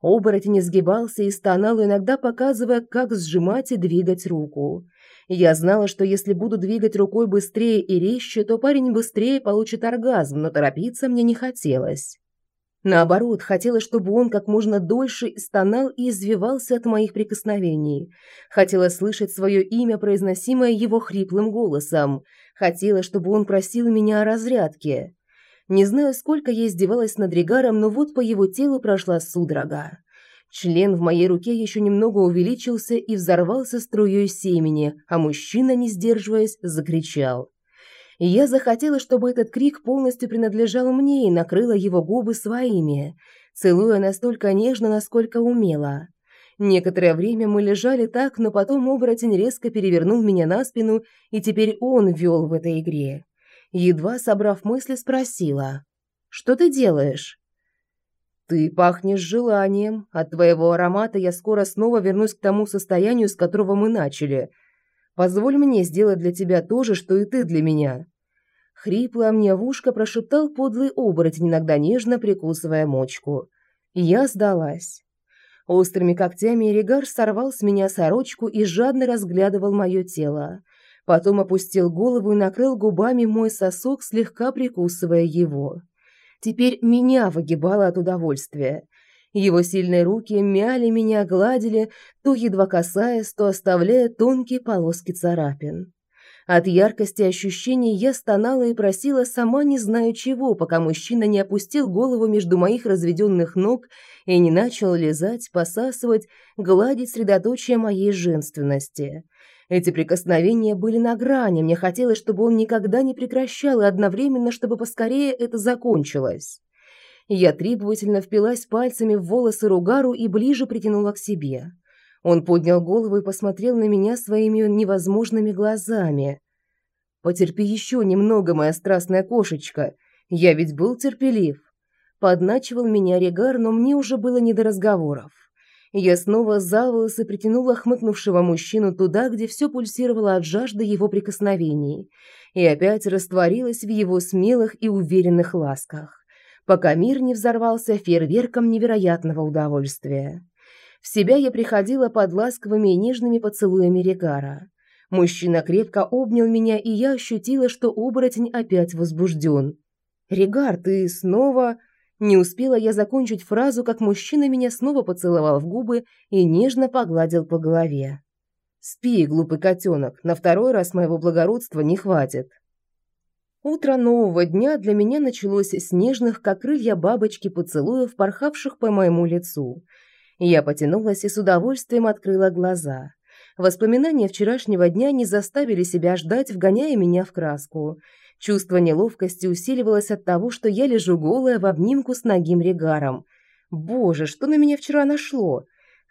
Оборотень изгибался и стонал, иногда показывая, как сжимать и двигать руку. Я знала, что если буду двигать рукой быстрее и резче, то парень быстрее получит оргазм, но торопиться мне не хотелось. Наоборот, хотела, чтобы он как можно дольше стонал и извивался от моих прикосновений. Хотела слышать свое имя, произносимое его хриплым голосом. Хотела, чтобы он просил меня о разрядке. Не знаю, сколько я издевалась над Ригаром, но вот по его телу прошла судорога. Член в моей руке еще немного увеличился и взорвался струей семени, а мужчина, не сдерживаясь, закричал я захотела, чтобы этот крик полностью принадлежал мне и накрыла его губы своими, целуя настолько нежно, насколько умела. Некоторое время мы лежали так, но потом оборотень резко перевернул меня на спину, и теперь он вел в этой игре. Едва собрав мысли, спросила. «Что ты делаешь?» «Ты пахнешь желанием. От твоего аромата я скоро снова вернусь к тому состоянию, с которого мы начали. Позволь мне сделать для тебя то же, что и ты для меня». Хрипло мне в ушко прошептал подлый оборотень, иногда нежно прикусывая мочку. Я сдалась. Острыми когтями Ригар сорвал с меня сорочку и жадно разглядывал мое тело. Потом опустил голову и накрыл губами мой сосок, слегка прикусывая его. Теперь меня выгибало от удовольствия. Его сильные руки мяли меня, гладили, то едва касаясь, то оставляя тонкие полоски царапин. От яркости ощущений я стонала и просила сама не знаю чего, пока мужчина не опустил голову между моих разведенных ног и не начал лизать, посасывать, гладить средоточие моей женственности. Эти прикосновения были на грани, мне хотелось, чтобы он никогда не прекращал, и одновременно, чтобы поскорее это закончилось. Я требовательно впилась пальцами в волосы Ругару и ближе притянула к себе. Он поднял голову и посмотрел на меня своими невозможными глазами. «Потерпи еще немного, моя страстная кошечка. Я ведь был терпелив». Подначивал меня Регар, но мне уже было не до разговоров. Я снова за волосы притянула хмыкнувшего мужчину туда, где все пульсировало от жажды его прикосновений, и опять растворилась в его смелых и уверенных ласках пока мир не взорвался фейерверком невероятного удовольствия. В себя я приходила под ласковыми и нежными поцелуями Регара. Мужчина крепко обнял меня, и я ощутила, что оборотень опять возбужден. «Регар, ты снова...» Не успела я закончить фразу, как мужчина меня снова поцеловал в губы и нежно погладил по голове. «Спи, глупый котенок, на второй раз моего благородства не хватит». Утро нового дня для меня началось с нежных, как крылья бабочки, поцелуев, порхавших по моему лицу. Я потянулась и с удовольствием открыла глаза. Воспоминания вчерашнего дня не заставили себя ждать, вгоняя меня в краску. Чувство неловкости усиливалось от того, что я лежу голая в обнимку с ногим регаром. Боже, что на меня вчера нашло?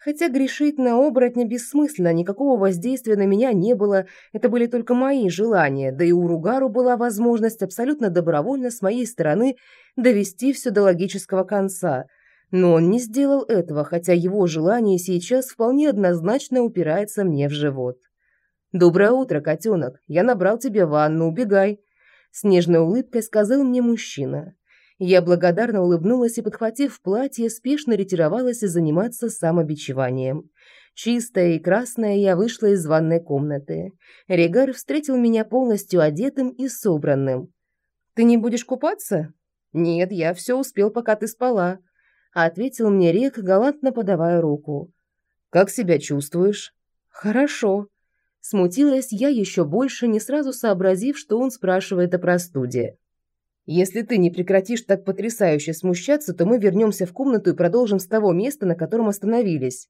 Хотя грешить на оборотня бессмысленно, никакого воздействия на меня не было, это были только мои желания, да и у Ругару была возможность абсолютно добровольно с моей стороны довести все до логического конца. Но он не сделал этого, хотя его желание сейчас вполне однозначно упирается мне в живот. «Доброе утро, котенок. Я набрал тебе ванну, убегай», – с нежной улыбкой сказал мне мужчина. Я благодарно улыбнулась и, подхватив платье, спешно ретировалась заниматься самобичеванием. Чистая и красная, я вышла из ванной комнаты. Регар встретил меня полностью одетым и собранным. «Ты не будешь купаться?» «Нет, я все успел, пока ты спала», — ответил мне Рек, галантно подавая руку. «Как себя чувствуешь?» «Хорошо». Смутилась я еще больше, не сразу сообразив, что он спрашивает о простуде. Если ты не прекратишь так потрясающе смущаться, то мы вернемся в комнату и продолжим с того места, на котором остановились.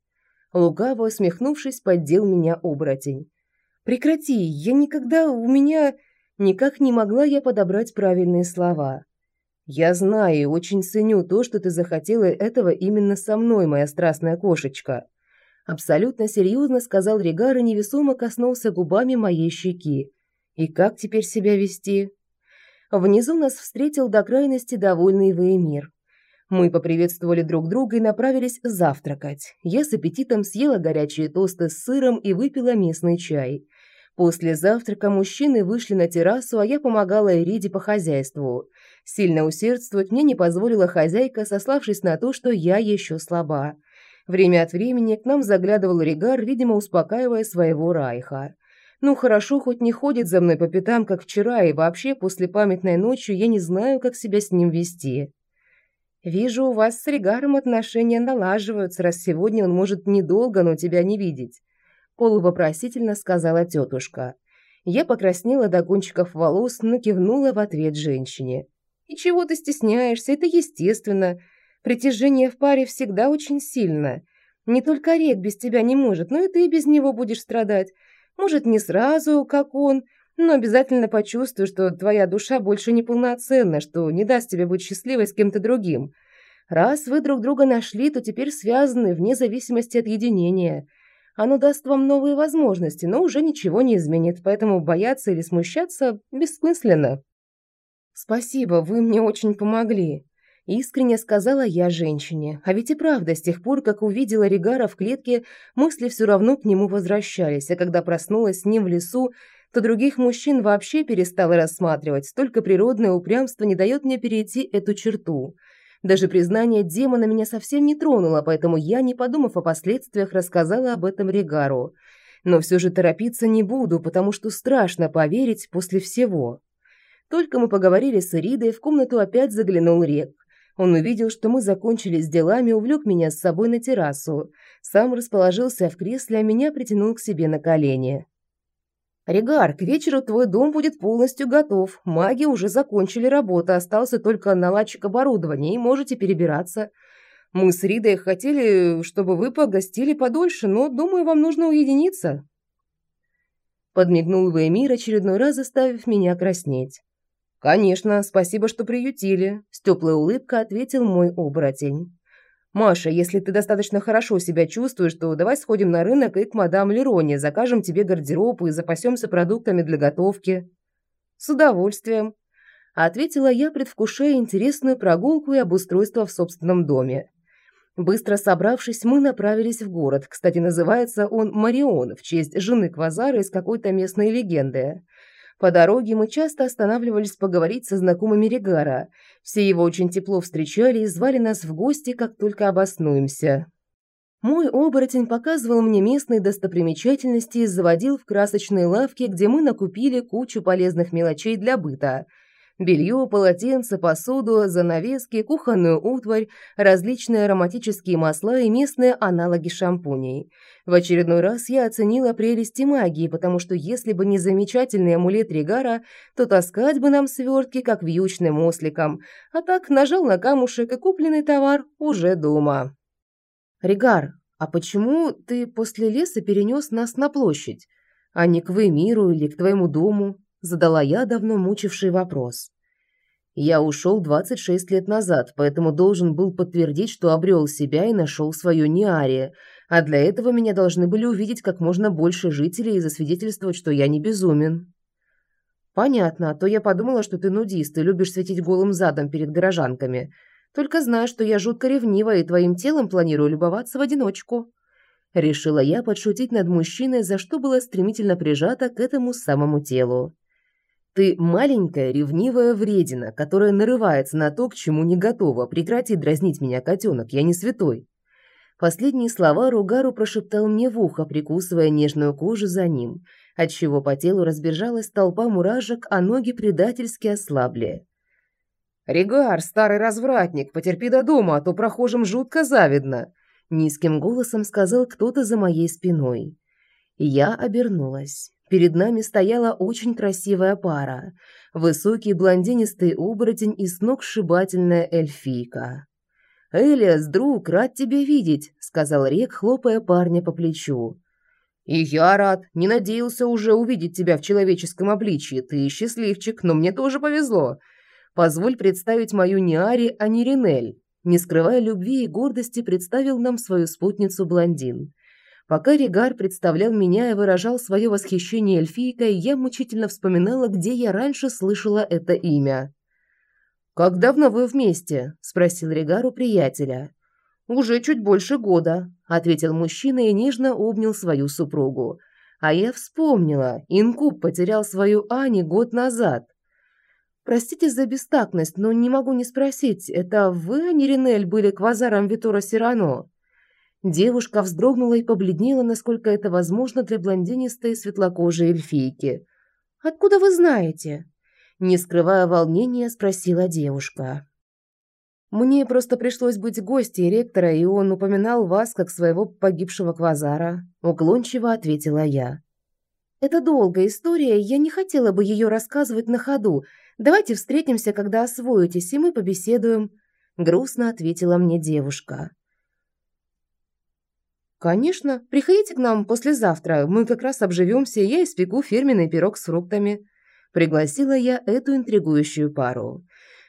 Лукаво, усмехнувшись, поддел меня оборотень. Прекрати, я никогда у меня никак не могла я подобрать правильные слова. Я знаю и очень ценю то, что ты захотела этого именно со мной, моя страстная кошечка. Абсолютно серьезно сказал Ригар и невесомо коснулся губами моей щеки. И как теперь себя вести? Внизу нас встретил до крайности довольный Веймир. Мы поприветствовали друг друга и направились завтракать. Я с аппетитом съела горячие тосты с сыром и выпила местный чай. После завтрака мужчины вышли на террасу, а я помогала Эриде по хозяйству. Сильно усердствовать мне не позволила хозяйка, сославшись на то, что я еще слаба. Время от времени к нам заглядывал Ригар, видимо, успокаивая своего Райха. Ну хорошо, хоть не ходит за мной по пятам, как вчера, и вообще после памятной ночи я не знаю, как себя с ним вести. Вижу, у вас с Регаром отношения налаживаются, раз сегодня он может недолго, но тебя не видеть. Полувопросительно сказала тетушка. Я покраснела до кончиков волос, но кивнула в ответ женщине. «И чего ты стесняешься? Это естественно. Притяжение в паре всегда очень сильно. Не только Рек без тебя не может, но и ты без него будешь страдать. Может, не сразу, как он, но обязательно почувствуй, что твоя душа больше не полноценна, что не даст тебе быть счастливой с кем-то другим. Раз вы друг друга нашли, то теперь связаны вне зависимости от единения. Оно даст вам новые возможности, но уже ничего не изменит, поэтому бояться или смущаться бессмысленно. Спасибо, вы мне очень помогли. Искренне сказала я женщине. А ведь и правда, с тех пор, как увидела Ригара в клетке, мысли все равно к нему возвращались, а когда проснулась с ним в лесу, то других мужчин вообще перестала рассматривать, столько природное упрямство не дает мне перейти эту черту. Даже признание демона меня совсем не тронуло, поэтому я, не подумав о последствиях, рассказала об этом Регару. Но все же торопиться не буду, потому что страшно поверить после всего. Только мы поговорили с Иридой, в комнату опять заглянул Рек. Он увидел, что мы закончили с делами, увлек меня с собой на террасу. Сам расположился в кресле, а меня притянул к себе на колени. «Регар, к вечеру твой дом будет полностью готов. Маги уже закончили работу, остался только наладчик оборудования, и можете перебираться. Мы с Ридой хотели, чтобы вы погостили подольше, но, думаю, вам нужно уединиться». Подмигнул Веймир, очередной раз заставив меня краснеть. «Конечно, спасибо, что приютили», – с теплой улыбкой ответил мой оборотень. «Маша, если ты достаточно хорошо себя чувствуешь, то давай сходим на рынок и к мадам Лероне, закажем тебе гардероб и запасемся продуктами для готовки». «С удовольствием», – ответила я, предвкушая интересную прогулку и обустройство в собственном доме. Быстро собравшись, мы направились в город. Кстати, называется он Марион, в честь жены Квазара из какой-то местной легенды. По дороге мы часто останавливались поговорить со знакомыми Регара. Все его очень тепло встречали и звали нас в гости, как только обоснуемся. Мой оборотень показывал мне местные достопримечательности и заводил в красочные лавки, где мы накупили кучу полезных мелочей для быта. Белье, полотенце, посуду, занавески, кухонную утварь, различные ароматические масла и местные аналоги шампуней. В очередной раз я оценила прелести магии, потому что если бы не замечательный амулет Ригара, то таскать бы нам свертки, как вьючным осликом. А так нажал на камушек, и купленный товар уже дома. «Ригар, а почему ты после леса перенес нас на площадь, а не к Веймиру или к твоему дому?» Задала я давно мучивший вопрос. Я ушел 26 лет назад, поэтому должен был подтвердить, что обрел себя и нашел свое Ниария, а для этого меня должны были увидеть как можно больше жителей и засвидетельствовать, что я не безумен. Понятно, а то я подумала, что ты нудист и любишь светить голым задом перед горожанками. Только знай, что я жутко ревнива и твоим телом планирую любоваться в одиночку. Решила я подшутить над мужчиной, за что была стремительно прижата к этому самому телу. Ты маленькая, ревнивая вредина, которая нарывается на то, к чему не готова. Прекрати дразнить меня, котенок, я не святой. Последние слова Ругару прошептал мне в ухо, прикусывая нежную кожу за ним, отчего по телу разбежалась толпа мурашек, а ноги предательски ослабли. «Ригар, старый развратник, потерпи до дома, а то прохожим жутко завидно», низким голосом сказал кто-то за моей спиной. Я обернулась. Перед нами стояла очень красивая пара. Высокий блондинистый оборотень и сногсшибательная эльфийка. «Элиас, друг, рад тебя видеть», — сказал Рек, хлопая парня по плечу. «И я рад. Не надеялся уже увидеть тебя в человеческом обличье. Ты счастливчик, но мне тоже повезло. Позволь представить мою Ниари Аниринель». Не скрывая любви и гордости, представил нам свою спутницу блондин. Пока Ригар представлял меня и выражал свое восхищение эльфийкой, я мучительно вспоминала, где я раньше слышала это имя. «Как давно вы вместе?» – спросил Ригар у приятеля. «Уже чуть больше года», – ответил мужчина и нежно обнял свою супругу. А я вспомнила, Инкуб потерял свою Ани год назад. «Простите за бестактность, но не могу не спросить, это вы, Неринель, были квазаром Витора Сирано?» Девушка вздрогнула и побледнела, насколько это возможно для блондинистой светлокожей эльфийки. «Откуда вы знаете?» Не скрывая волнения, спросила девушка. «Мне просто пришлось быть гостьей ректора, и он упоминал вас как своего погибшего квазара», – уклончиво ответила я. «Это долгая история, я не хотела бы ее рассказывать на ходу. Давайте встретимся, когда освоитесь, и мы побеседуем», – грустно ответила мне девушка. «Конечно, приходите к нам послезавтра, мы как раз обживемся, и я испеку фирменный пирог с фруктами». Пригласила я эту интригующую пару.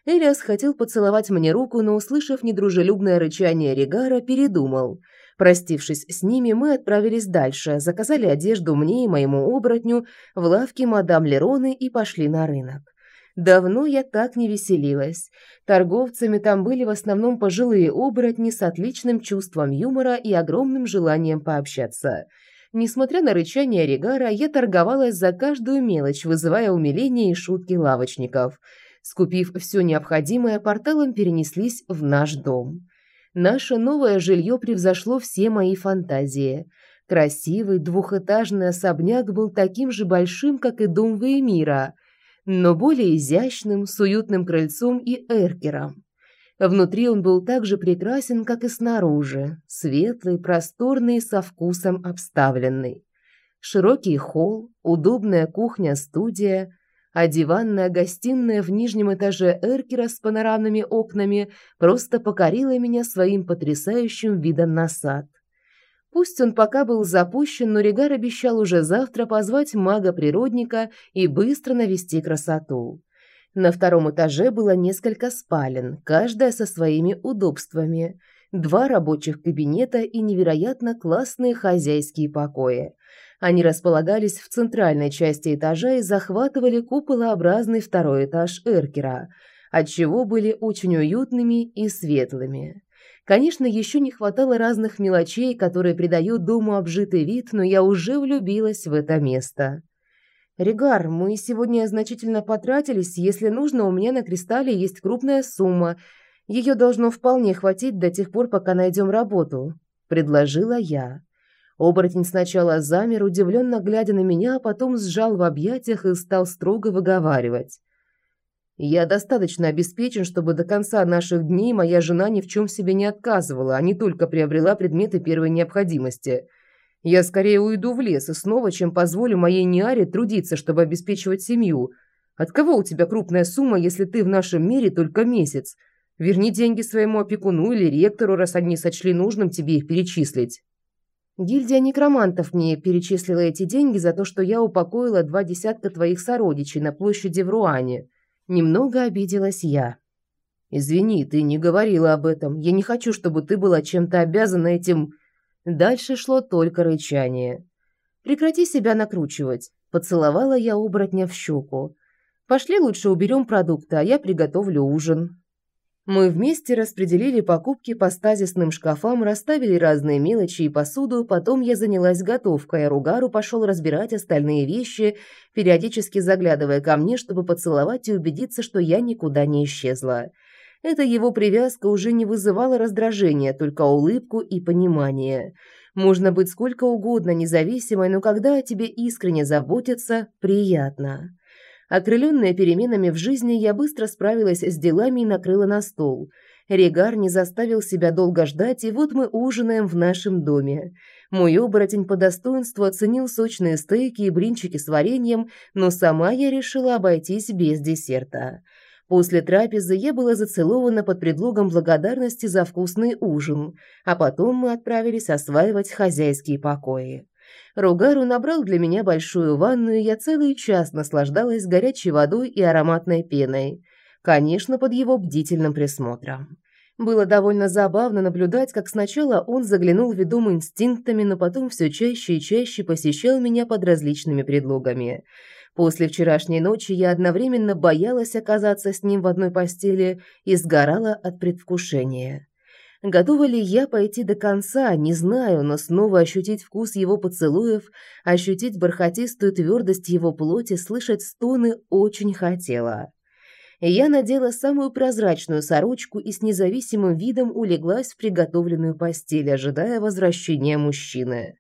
Элиас хотел поцеловать мне руку, но, услышав недружелюбное рычание Регара, передумал. Простившись с ними, мы отправились дальше, заказали одежду мне и моему оборотню в лавке мадам Лероны и пошли на рынок. Давно я так не веселилась. Торговцами там были в основном пожилые оборотни с отличным чувством юмора и огромным желанием пообщаться. Несмотря на рычание Регара, я торговалась за каждую мелочь, вызывая умиление и шутки лавочников. Скупив все необходимое, порталом перенеслись в наш дом. Наше новое жилье превзошло все мои фантазии. Красивый двухэтажный особняк был таким же большим, как и дом Веймира – но более изящным, с уютным крыльцом и эркером. Внутри он был так же прекрасен, как и снаружи, светлый, просторный, со вкусом обставленный. Широкий холл, удобная кухня-студия, а диванная гостиная в нижнем этаже эркера с панорамными окнами просто покорила меня своим потрясающим видом на сад. Пусть он пока был запущен, но Ригар обещал уже завтра позвать мага-природника и быстро навести красоту. На втором этаже было несколько спален, каждая со своими удобствами, два рабочих кабинета и невероятно классные хозяйские покои. Они располагались в центральной части этажа и захватывали куполообразный второй этаж Эркера, отчего были очень уютными и светлыми. Конечно, еще не хватало разных мелочей, которые придают дому обжитый вид, но я уже влюбилась в это место. «Регар, мы сегодня значительно потратились. Если нужно, у меня на кристалле есть крупная сумма. Ее должно вполне хватить до тех пор, пока найдем работу», – предложила я. Оборотень сначала замер, удивленно глядя на меня, а потом сжал в объятиях и стал строго выговаривать. Я достаточно обеспечен, чтобы до конца наших дней моя жена ни в чем себе не отказывала, а не только приобрела предметы первой необходимости. Я скорее уйду в лес и снова, чем позволю моей Ниаре трудиться, чтобы обеспечивать семью. От кого у тебя крупная сумма, если ты в нашем мире только месяц? Верни деньги своему опекуну или ректору, раз они сочли нужным тебе их перечислить. Гильдия некромантов мне перечислила эти деньги за то, что я упокоила два десятка твоих сородичей на площади в Руане. Немного обиделась я. «Извини, ты не говорила об этом. Я не хочу, чтобы ты была чем-то обязана этим...» Дальше шло только рычание. «Прекрати себя накручивать», – поцеловала я оборотня в щеку. «Пошли лучше уберем продукты, а я приготовлю ужин». Мы вместе распределили покупки по стазисным шкафам, расставили разные мелочи и посуду, потом я занялась готовкой, а Ругару пошел разбирать остальные вещи, периодически заглядывая ко мне, чтобы поцеловать и убедиться, что я никуда не исчезла. Эта его привязка уже не вызывала раздражения, только улыбку и понимание. Можно быть сколько угодно независимой, но когда о тебе искренне заботятся, приятно. Окрыленная переменами в жизни, я быстро справилась с делами и накрыла на стол. Регар не заставил себя долго ждать, и вот мы ужинаем в нашем доме. Мой оборотень по достоинству оценил сочные стейки и блинчики с вареньем, но сама я решила обойтись без десерта. После трапезы я была зацелована под предлогом благодарности за вкусный ужин, а потом мы отправились осваивать хозяйские покои. Ругару набрал для меня большую ванную, и я целый час наслаждалась горячей водой и ароматной пеной. Конечно, под его бдительным присмотром. Было довольно забавно наблюдать, как сначала он заглянул ведом инстинктами, но потом все чаще и чаще посещал меня под различными предлогами. После вчерашней ночи я одновременно боялась оказаться с ним в одной постели и сгорала от предвкушения. Готова ли я пойти до конца, не знаю, но снова ощутить вкус его поцелуев, ощутить бархатистую твердость его плоти, слышать стоны очень хотела. Я надела самую прозрачную сорочку и с независимым видом улеглась в приготовленную постель, ожидая возвращения мужчины.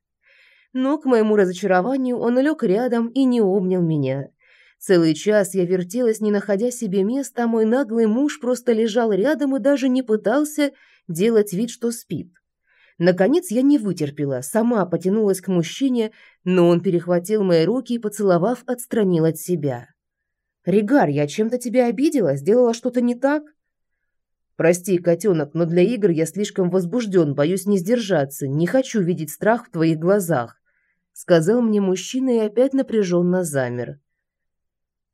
Но, к моему разочарованию, он лег рядом и не обнял меня. Целый час я вертелась, не находя себе места, а мой наглый муж просто лежал рядом и даже не пытался делать вид, что спит. Наконец я не вытерпела, сама потянулась к мужчине, но он перехватил мои руки и, поцеловав, отстранил от себя. «Ригар, я чем-то тебя обидела? Сделала что-то не так?» «Прости, котенок, но для игр я слишком возбужден, боюсь не сдержаться, не хочу видеть страх в твоих глазах», сказал мне мужчина и опять напряженно замер.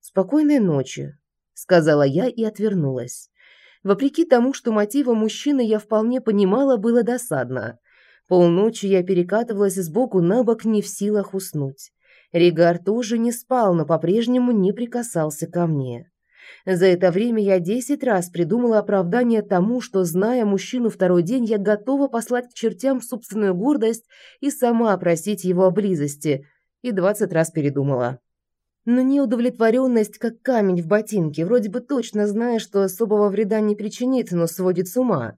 «Спокойной ночи», сказала я и отвернулась. Вопреки тому, что мотива мужчины я вполне понимала, было досадно. Полночи я перекатывалась сбоку на бок, не в силах уснуть. Ригар тоже не спал, но по-прежнему не прикасался ко мне. За это время я десять раз придумала оправдание тому, что, зная мужчину второй день, я готова послать к чертям собственную гордость и сама просить его о близости, и двадцать раз передумала. Но неудовлетворенность, как камень в ботинке, вроде бы точно зная, что особого вреда не причинит, но сводит с ума.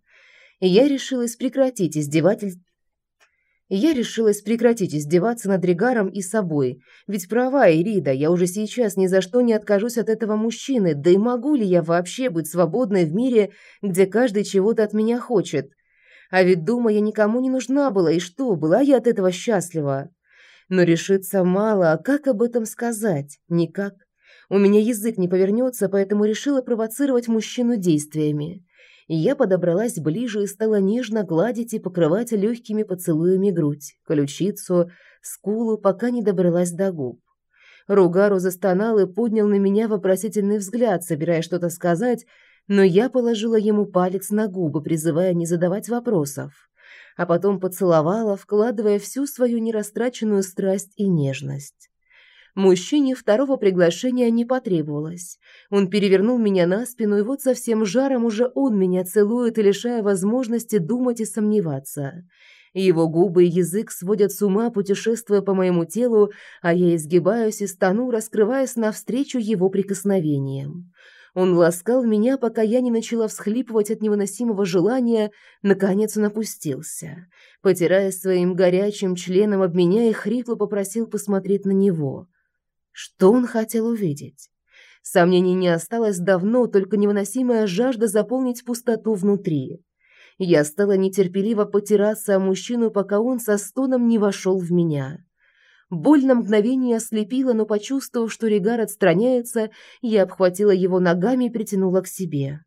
И я решилась прекратить издевательство. Я решилась прекратить издеваться над Ригаром и собой. Ведь права Ирида, я уже сейчас ни за что не откажусь от этого мужчины, да и могу ли я вообще быть свободной в мире, где каждый чего-то от меня хочет? А ведь дома я никому не нужна была, и что, была я от этого счастлива? Но решиться мало, а как об этом сказать? Никак. У меня язык не повернется, поэтому решила провоцировать мужчину действиями. Я подобралась ближе и стала нежно гладить и покрывать легкими поцелуями грудь, ключицу, скулу, пока не добралась до губ. Ругару застонал и поднял на меня вопросительный взгляд, собираясь что-то сказать, но я положила ему палец на губы, призывая не задавать вопросов а потом поцеловала, вкладывая всю свою нерастраченную страсть и нежность. Мужчине второго приглашения не потребовалось. Он перевернул меня на спину, и вот со всем жаром уже он меня целует лишая возможности думать и сомневаться. Его губы и язык сводят с ума, путешествуя по моему телу, а я изгибаюсь и стану, раскрываясь навстречу его прикосновениям. Он ласкал меня, пока я не начала всхлипывать от невыносимого желания, наконец он опустился. Потирая своим горячим членом об меня и хрипло попросил посмотреть на него. Что он хотел увидеть? Сомнений не осталось давно, только невыносимая жажда заполнить пустоту внутри. Я стала нетерпеливо потираться о мужчину, пока он со стоном не вошел в меня. Боль на мгновение ослепила, но почувствовав, что Ригар отстраняется, я обхватила его ногами и притянула к себе.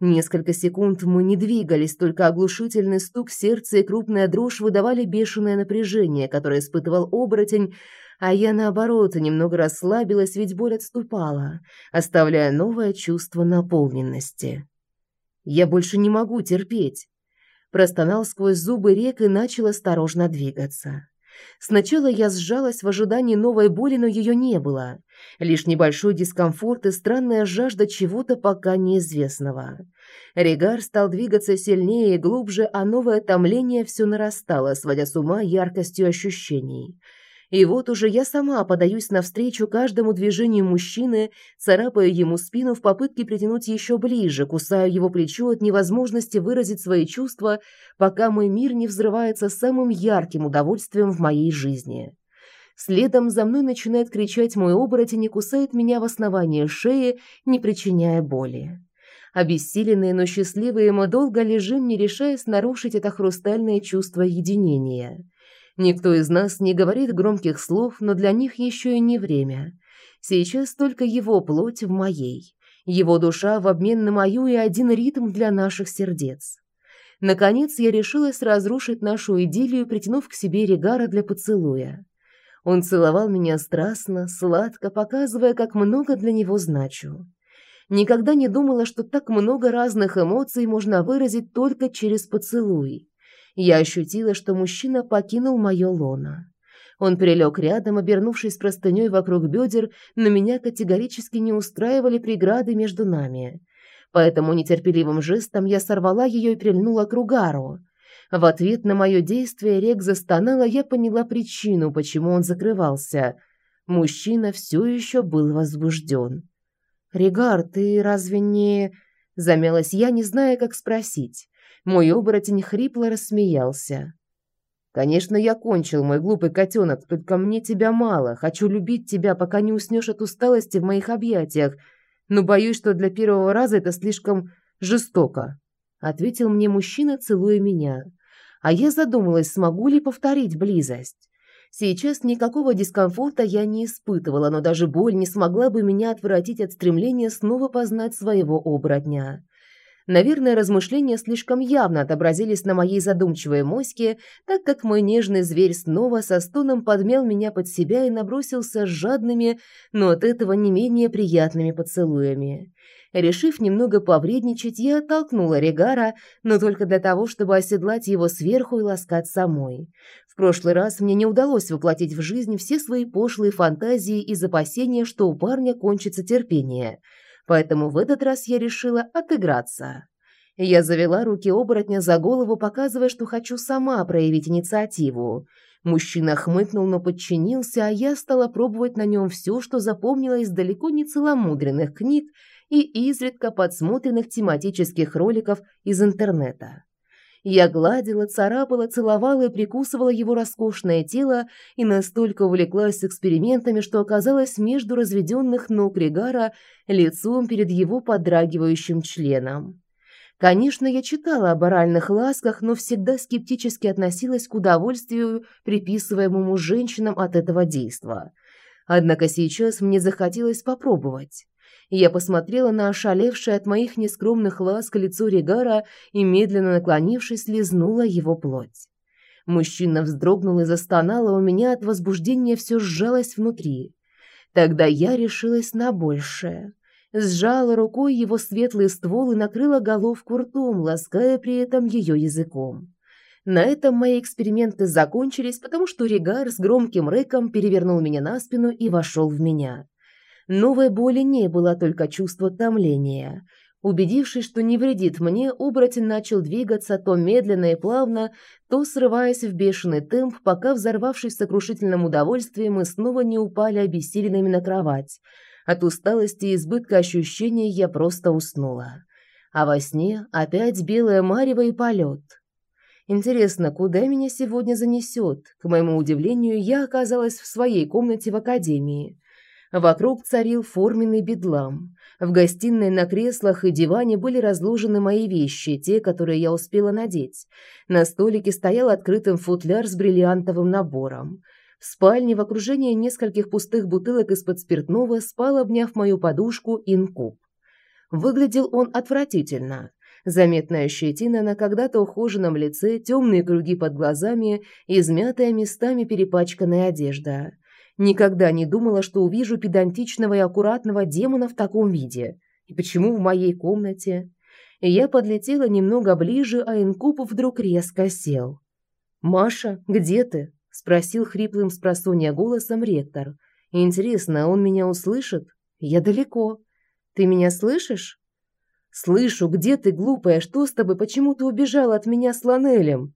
Несколько секунд мы не двигались, только оглушительный стук сердца и крупная дрожь выдавали бешеное напряжение, которое испытывал оборотень, а я, наоборот, немного расслабилась, ведь боль отступала, оставляя новое чувство наполненности. «Я больше не могу терпеть», – простонал сквозь зубы рек и начал осторожно двигаться. Сначала я сжалась в ожидании новой боли, но ее не было. Лишь небольшой дискомфорт и странная жажда чего-то пока неизвестного. Регар стал двигаться сильнее и глубже, а новое томление все нарастало, сводя с ума яркостью ощущений. И вот уже я сама подаюсь навстречу каждому движению мужчины, царапаю ему спину в попытке притянуть еще ближе, кусаю его плечо от невозможности выразить свои чувства, пока мой мир не взрывается самым ярким удовольствием в моей жизни. Следом за мной начинает кричать мой оборотень и кусает меня в основание шеи, не причиняя боли. Обессиленные, но счастливые мы долго лежим, не решаясь нарушить это хрустальное чувство единения. Никто из нас не говорит громких слов, но для них еще и не время. Сейчас только его плоть в моей, его душа в обмен на мою и один ритм для наших сердец. Наконец я решилась разрушить нашу идиллию, притянув к себе Регара для поцелуя. Он целовал меня страстно, сладко, показывая, как много для него значу. Никогда не думала, что так много разных эмоций можно выразить только через поцелуй. Я ощутила, что мужчина покинул мое лоно. Он прилег рядом, обернувшись простыней вокруг бедер, но меня категорически не устраивали преграды между нами. Поэтому нетерпеливым жестом я сорвала ее и прильнула к Ругару. В ответ на мое действие Рек застонала, я поняла причину, почему он закрывался. Мужчина все еще был возбужден. «Регар, ты разве не...» Замялась я, не зная, как спросить. Мой оборотень хрипло рассмеялся. «Конечно, я кончил, мой глупый котенок, только мне тебя мало. Хочу любить тебя, пока не уснешь от усталости в моих объятиях, но боюсь, что для первого раза это слишком жестоко», — ответил мне мужчина, целуя меня. А я задумалась, смогу ли повторить близость. Сейчас никакого дискомфорта я не испытывала, но даже боль не смогла бы меня отвратить от стремления снова познать своего оборотня. Наверное, размышления слишком явно отобразились на моей задумчивой моське, так как мой нежный зверь снова со стоном подмял меня под себя и набросился с жадными, но от этого не менее приятными поцелуями. Решив немного повредничать, я оттолкнула Регара, но только для того, чтобы оседлать его сверху и ласкать самой. В прошлый раз мне не удалось воплотить в жизнь все свои пошлые фантазии из опасения, что у парня кончится терпение – поэтому в этот раз я решила отыграться. Я завела руки оборотня за голову, показывая, что хочу сама проявить инициативу. Мужчина хмыкнул, но подчинился, а я стала пробовать на нем все, что запомнила из далеко не целомудренных книг и изредка подсмотренных тематических роликов из интернета. Я гладила, царапала, целовала и прикусывала его роскошное тело и настолько увлеклась экспериментами, что оказалась между разведенных ног Регара лицом перед его подрагивающим членом. Конечно, я читала об оральных ласках, но всегда скептически относилась к удовольствию, приписываемому женщинам от этого действа. Однако сейчас мне захотелось попробовать. Я посмотрела на ошалевшее от моих нескромных ласк лицо Регара и, медленно наклонившись, лизнула его плоть. Мужчина вздрогнул и застонал, а у меня от возбуждения все сжалось внутри. Тогда я решилась на большее. Сжала рукой его светлый ствол и накрыла головку ртом, лаская при этом ее языком. На этом мои эксперименты закончились, потому что Регар с громким рыком перевернул меня на спину и вошел в меня. Новой боли не было, только чувство томления. Убедившись, что не вредит мне, оборотень начал двигаться то медленно и плавно, то срываясь в бешеный темп, пока, взорвавшись сокрушительным удовольствием, мы снова не упали обессиленными на кровать. От усталости и избытка ощущений я просто уснула. А во сне опять белое марево и полет. Интересно, куда меня сегодня занесет? К моему удивлению, я оказалась в своей комнате в академии. Вокруг царил форменный бедлам. В гостиной на креслах и диване были разложены мои вещи, те, которые я успела надеть. На столике стоял открытым футляр с бриллиантовым набором. В спальне в окружении нескольких пустых бутылок из-под спиртного спал, обняв мою подушку, инкуб. Выглядел он отвратительно. Заметная щетина на когда-то ухоженном лице, темные круги под глазами, измятая местами перепачканная одежда. Никогда не думала, что увижу педантичного и аккуратного демона в таком виде. И почему в моей комнате? Я подлетела немного ближе, а инкуб вдруг резко сел. «Маша, где ты?» – спросил хриплым с голосом ректор. «Интересно, он меня услышит? Я далеко. Ты меня слышишь?» «Слышу, где ты, глупая? Что с тобой? Почему ты убежала от меня с Ланелем?»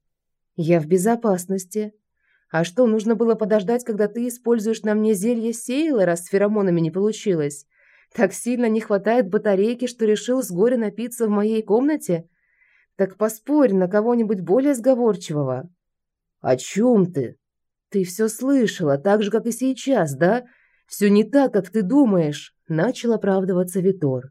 «Я в безопасности. А что, нужно было подождать, когда ты используешь на мне зелье Сейла, раз с феромонами не получилось? Так сильно не хватает батарейки, что решил с горя напиться в моей комнате? Так поспорь на кого-нибудь более сговорчивого». «О чем ты?» «Ты все слышала, так же, как и сейчас, да? Все не так, как ты думаешь», – начал оправдываться Витор.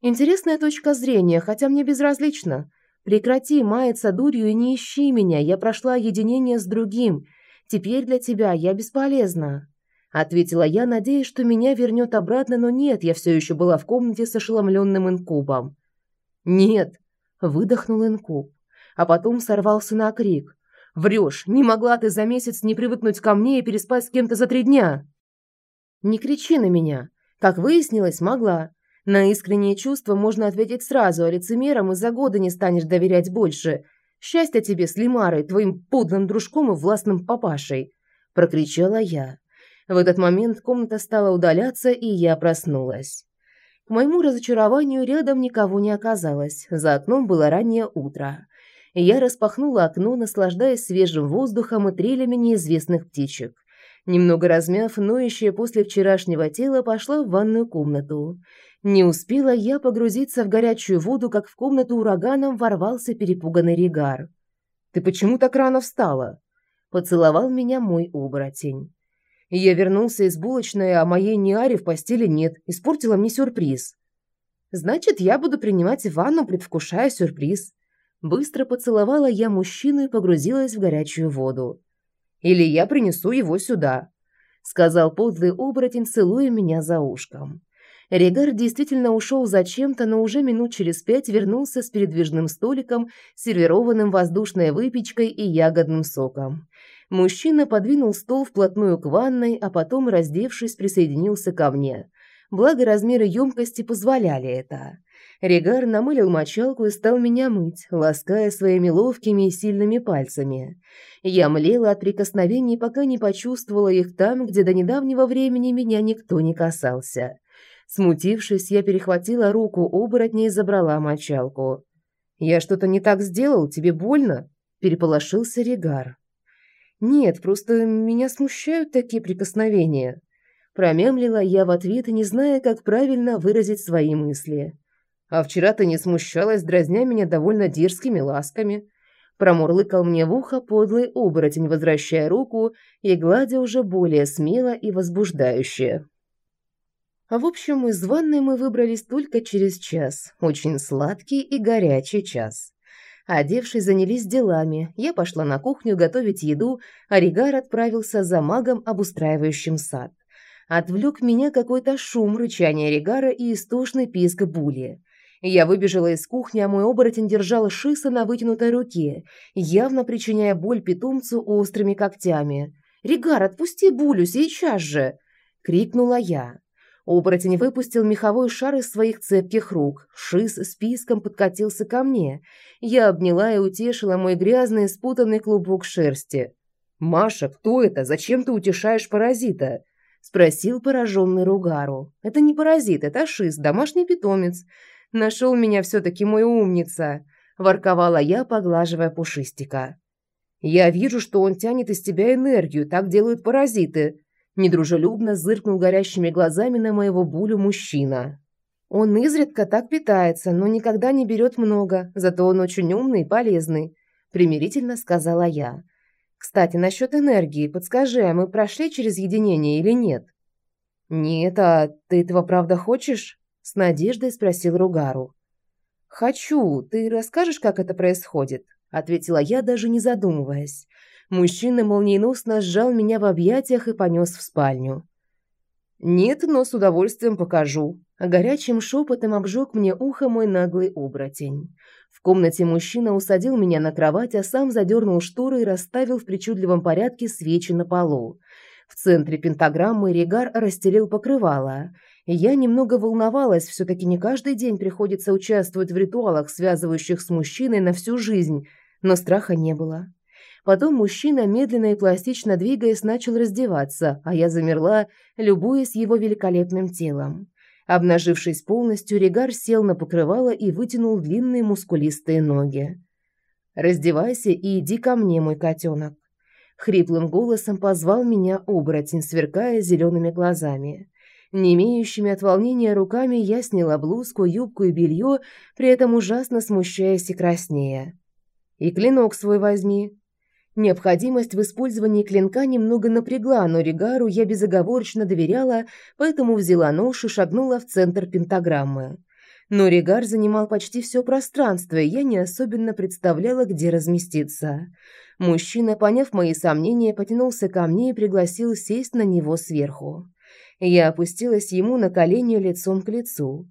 «Интересная точка зрения, хотя мне безразлично. Прекрати маяться дурью и не ищи меня, я прошла единение с другим. Теперь для тебя я бесполезна». Ответила я, надеясь, что меня вернет обратно, но нет, я все еще была в комнате с ошеломленным инкубом. «Нет», – выдохнул инкуб, а потом сорвался на крик. «Врешь, не могла ты за месяц не привыкнуть ко мне и переспать с кем-то за три дня!» «Не кричи на меня. Как выяснилось, могла. На искренние чувства можно ответить сразу, а лицемерам из-за года не станешь доверять больше. Счастья тебе с Лимарой, твоим подлым дружком и властным папашей!» – прокричала я. В этот момент комната стала удаляться, и я проснулась. К моему разочарованию рядом никого не оказалось. За окном было раннее утро. Я распахнула окно, наслаждаясь свежим воздухом и трелями неизвестных птичек. Немного размяв ноющее после вчерашнего тело, пошла в ванную комнату. Не успела я погрузиться в горячую воду, как в комнату ураганом ворвался перепуганный Ригар. «Ты почему так рано встала?» Поцеловал меня мой оборотень. Я вернулся из булочной, а моей Ниари в постели нет. Испортила мне сюрприз. «Значит, я буду принимать ванну, предвкушая сюрприз». Быстро поцеловала я мужчину и погрузилась в горячую воду. «Или я принесу его сюда», — сказал подлый оборотень, целуя меня за ушком. Регар действительно ушел зачем-то, но уже минут через пять вернулся с передвижным столиком, сервированным воздушной выпечкой и ягодным соком. Мужчина подвинул стол вплотную к ванной, а потом, раздевшись, присоединился ко мне. Благо размеры емкости позволяли это. Регар намылил мочалку и стал меня мыть, лаская своими ловкими и сильными пальцами. Я млела от прикосновений, пока не почувствовала их там, где до недавнего времени меня никто не касался. Смутившись, я перехватила руку оборотня и забрала мочалку. «Я что-то не так сделал? Тебе больно?» – переполошился Регар. «Нет, просто меня смущают такие прикосновения». Промямлила я в ответ, не зная, как правильно выразить свои мысли. «А вчера ты не смущалась, дразня меня довольно дерзкими ласками». Промурлыкал мне в ухо подлый оборотень, возвращая руку и гладя уже более смело и возбуждающе. А в общем, из ванной мы выбрались только через час. Очень сладкий и горячий час. Одевшись, занялись делами. Я пошла на кухню готовить еду, а Ригар отправился за магом, обустраивающим сад. Отвлек меня какой-то шум рычания Ригара и истошный писк Були. Я выбежала из кухни, а мой оборотень держал шиса на вытянутой руке, явно причиняя боль питомцу острыми когтями. «Ригар, отпусти Булю сейчас же!» — крикнула я. Оборотень выпустил меховой шар из своих цепких рук. Шиз с писком подкатился ко мне. Я обняла и утешила мой грязный спутанный клубок шерсти. «Маша, кто это? Зачем ты утешаешь паразита?» – спросил пораженный Ругару. «Это не паразит, это Шиз, домашний питомец. Нашел меня все-таки мой умница», – ворковала я, поглаживая пушистика. «Я вижу, что он тянет из тебя энергию, так делают паразиты», Недружелюбно зыркнул горящими глазами на моего булю мужчина. Он изредка так питается, но никогда не берет много, зато он очень умный и полезный, примирительно сказала я. Кстати, насчет энергии, подскажи, а мы прошли через единение или нет? «Нет, а ты этого правда хочешь?» – с надеждой спросил Ругару. «Хочу. Ты расскажешь, как это происходит?» – ответила я, даже не задумываясь. Мужчина молниеносно сжал меня в объятиях и понес в спальню. «Нет, но с удовольствием покажу». Горячим шепотом обжег мне ухо мой наглый оборотень. В комнате мужчина усадил меня на кровать, а сам задернул шторы и расставил в причудливом порядке свечи на полу. В центре пентаграммы Регар расстелил покрывало. Я немного волновалась, все-таки не каждый день приходится участвовать в ритуалах, связывающих с мужчиной на всю жизнь, но страха не было. Потом мужчина, медленно и пластично двигаясь, начал раздеваться, а я замерла, любуясь его великолепным телом. Обнажившись полностью, Регар сел на покрывало и вытянул длинные мускулистые ноги. «Раздевайся и иди ко мне, мой котенок». Хриплым голосом позвал меня оборотень, сверкая зелеными глазами. Не имеющими от волнения руками я сняла блузку, юбку и белье, при этом ужасно смущаясь и краснея. «И клинок свой возьми», Необходимость в использовании клинка немного напрягла, но Ригару я безоговорочно доверяла, поэтому взяла нож и шагнула в центр пентаграммы. Но Ригар занимал почти все пространство, и я не особенно представляла, где разместиться. Мужчина, поняв мои сомнения, потянулся ко мне и пригласил сесть на него сверху. Я опустилась ему на колени лицом к лицу.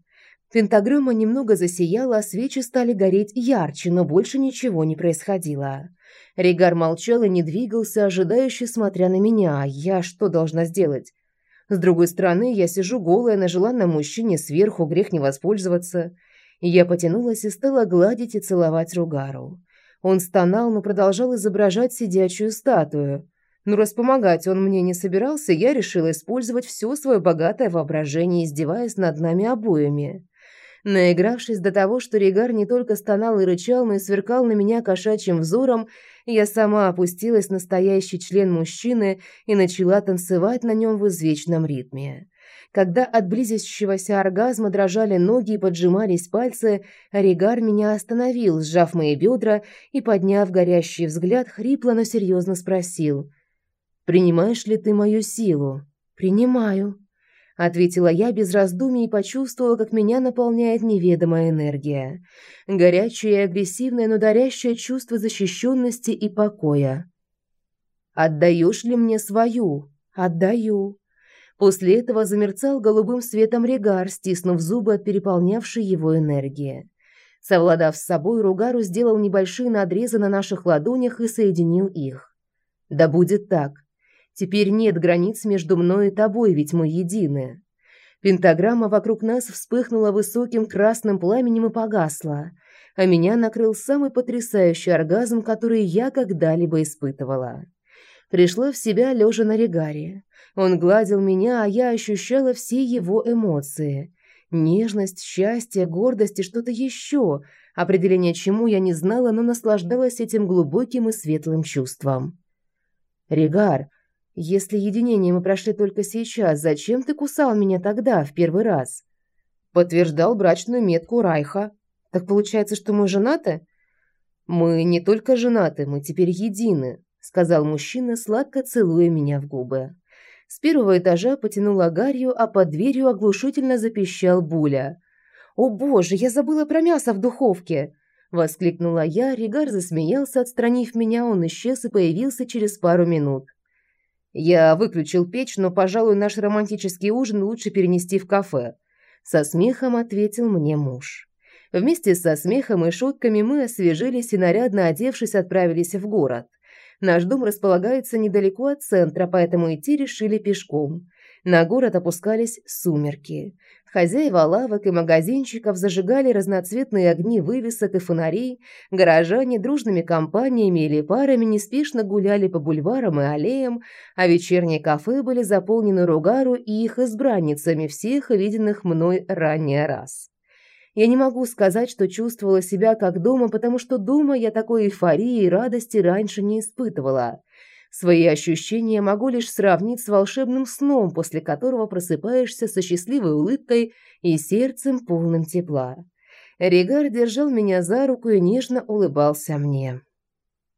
Пентаграмма немного засияла, а свечи стали гореть ярче, но больше ничего не происходило. Ригар молчал и не двигался, ожидающе смотря на меня. А я что должна сделать? С другой стороны, я сижу голая на желанном мужчине сверху, грех не воспользоваться. Я потянулась и стала гладить и целовать Ругару. Он стонал, но продолжал изображать сидячую статую. Но раз помогать он мне не собирался, я решила использовать все свое богатое воображение, издеваясь над нами обоими. Наигравшись до того, что Ригар не только стонал и рычал, но и сверкал на меня кошачьим взором, я сама опустилась на стоящий член мужчины и начала танцевать на нем в извечном ритме. Когда от близящегося оргазма дрожали ноги и поджимались пальцы, Ригар меня остановил, сжав мои бедра и, подняв горящий взгляд, хрипло, но серьезно спросил. «Принимаешь ли ты мою силу?» «Принимаю», ответила я без раздумий и почувствовала, как меня наполняет неведомая энергия. Горячее и агрессивное, но дарящее чувство защищенности и покоя. «Отдаешь ли мне свою?» «Отдаю». После этого замерцал голубым светом регар, стиснув зубы от переполнявшей его энергии. Совладав с собой, Ругару сделал небольшие надрезы на наших ладонях и соединил их. «Да будет так», Теперь нет границ между мной и тобой, ведь мы едины. Пентаграмма вокруг нас вспыхнула высоким красным пламенем и погасла, а меня накрыл самый потрясающий оргазм, который я когда-либо испытывала. Пришла в себя лежа на регаре. Он гладил меня, а я ощущала все его эмоции. Нежность, счастье, гордость и что-то еще, определение чему я не знала, но наслаждалась этим глубоким и светлым чувством. «Регар, если единение мы прошли только сейчас, зачем ты кусал меня тогда, в первый раз? Подтверждал брачную метку Райха. Так получается, что мы женаты? Мы не только женаты, мы теперь едины, сказал мужчина, сладко целуя меня в губы. С первого этажа потянула гарью, а под дверью оглушительно запищал Буля. «О боже, я забыла про мясо в духовке!» Воскликнула я, Ригар засмеялся, отстранив меня, он исчез и появился через пару минут. Я выключил печь, но, пожалуй, наш романтический ужин лучше перенести в кафе. Со смехом ответил мне муж. Вместе со смехом и шутками мы освежились и, нарядно одевшись, отправились в город. Наш дом располагается недалеко от центра, поэтому идти решили пешком. На город опускались сумерки. Хозяева лавок и магазинчиков зажигали разноцветные огни вывесок и фонарей, горожане дружными компаниями или парами неспешно гуляли по бульварам и аллеям, а вечерние кафе были заполнены Ругару и их избранницами, всех виденных мной ранее раз. Я не могу сказать, что чувствовала себя как дома, потому что дома я такой эйфории и радости раньше не испытывала. Свои ощущения могу лишь сравнить с волшебным сном, после которого просыпаешься со счастливой улыбкой и сердцем полным тепла. Ригар держал меня за руку и нежно улыбался мне.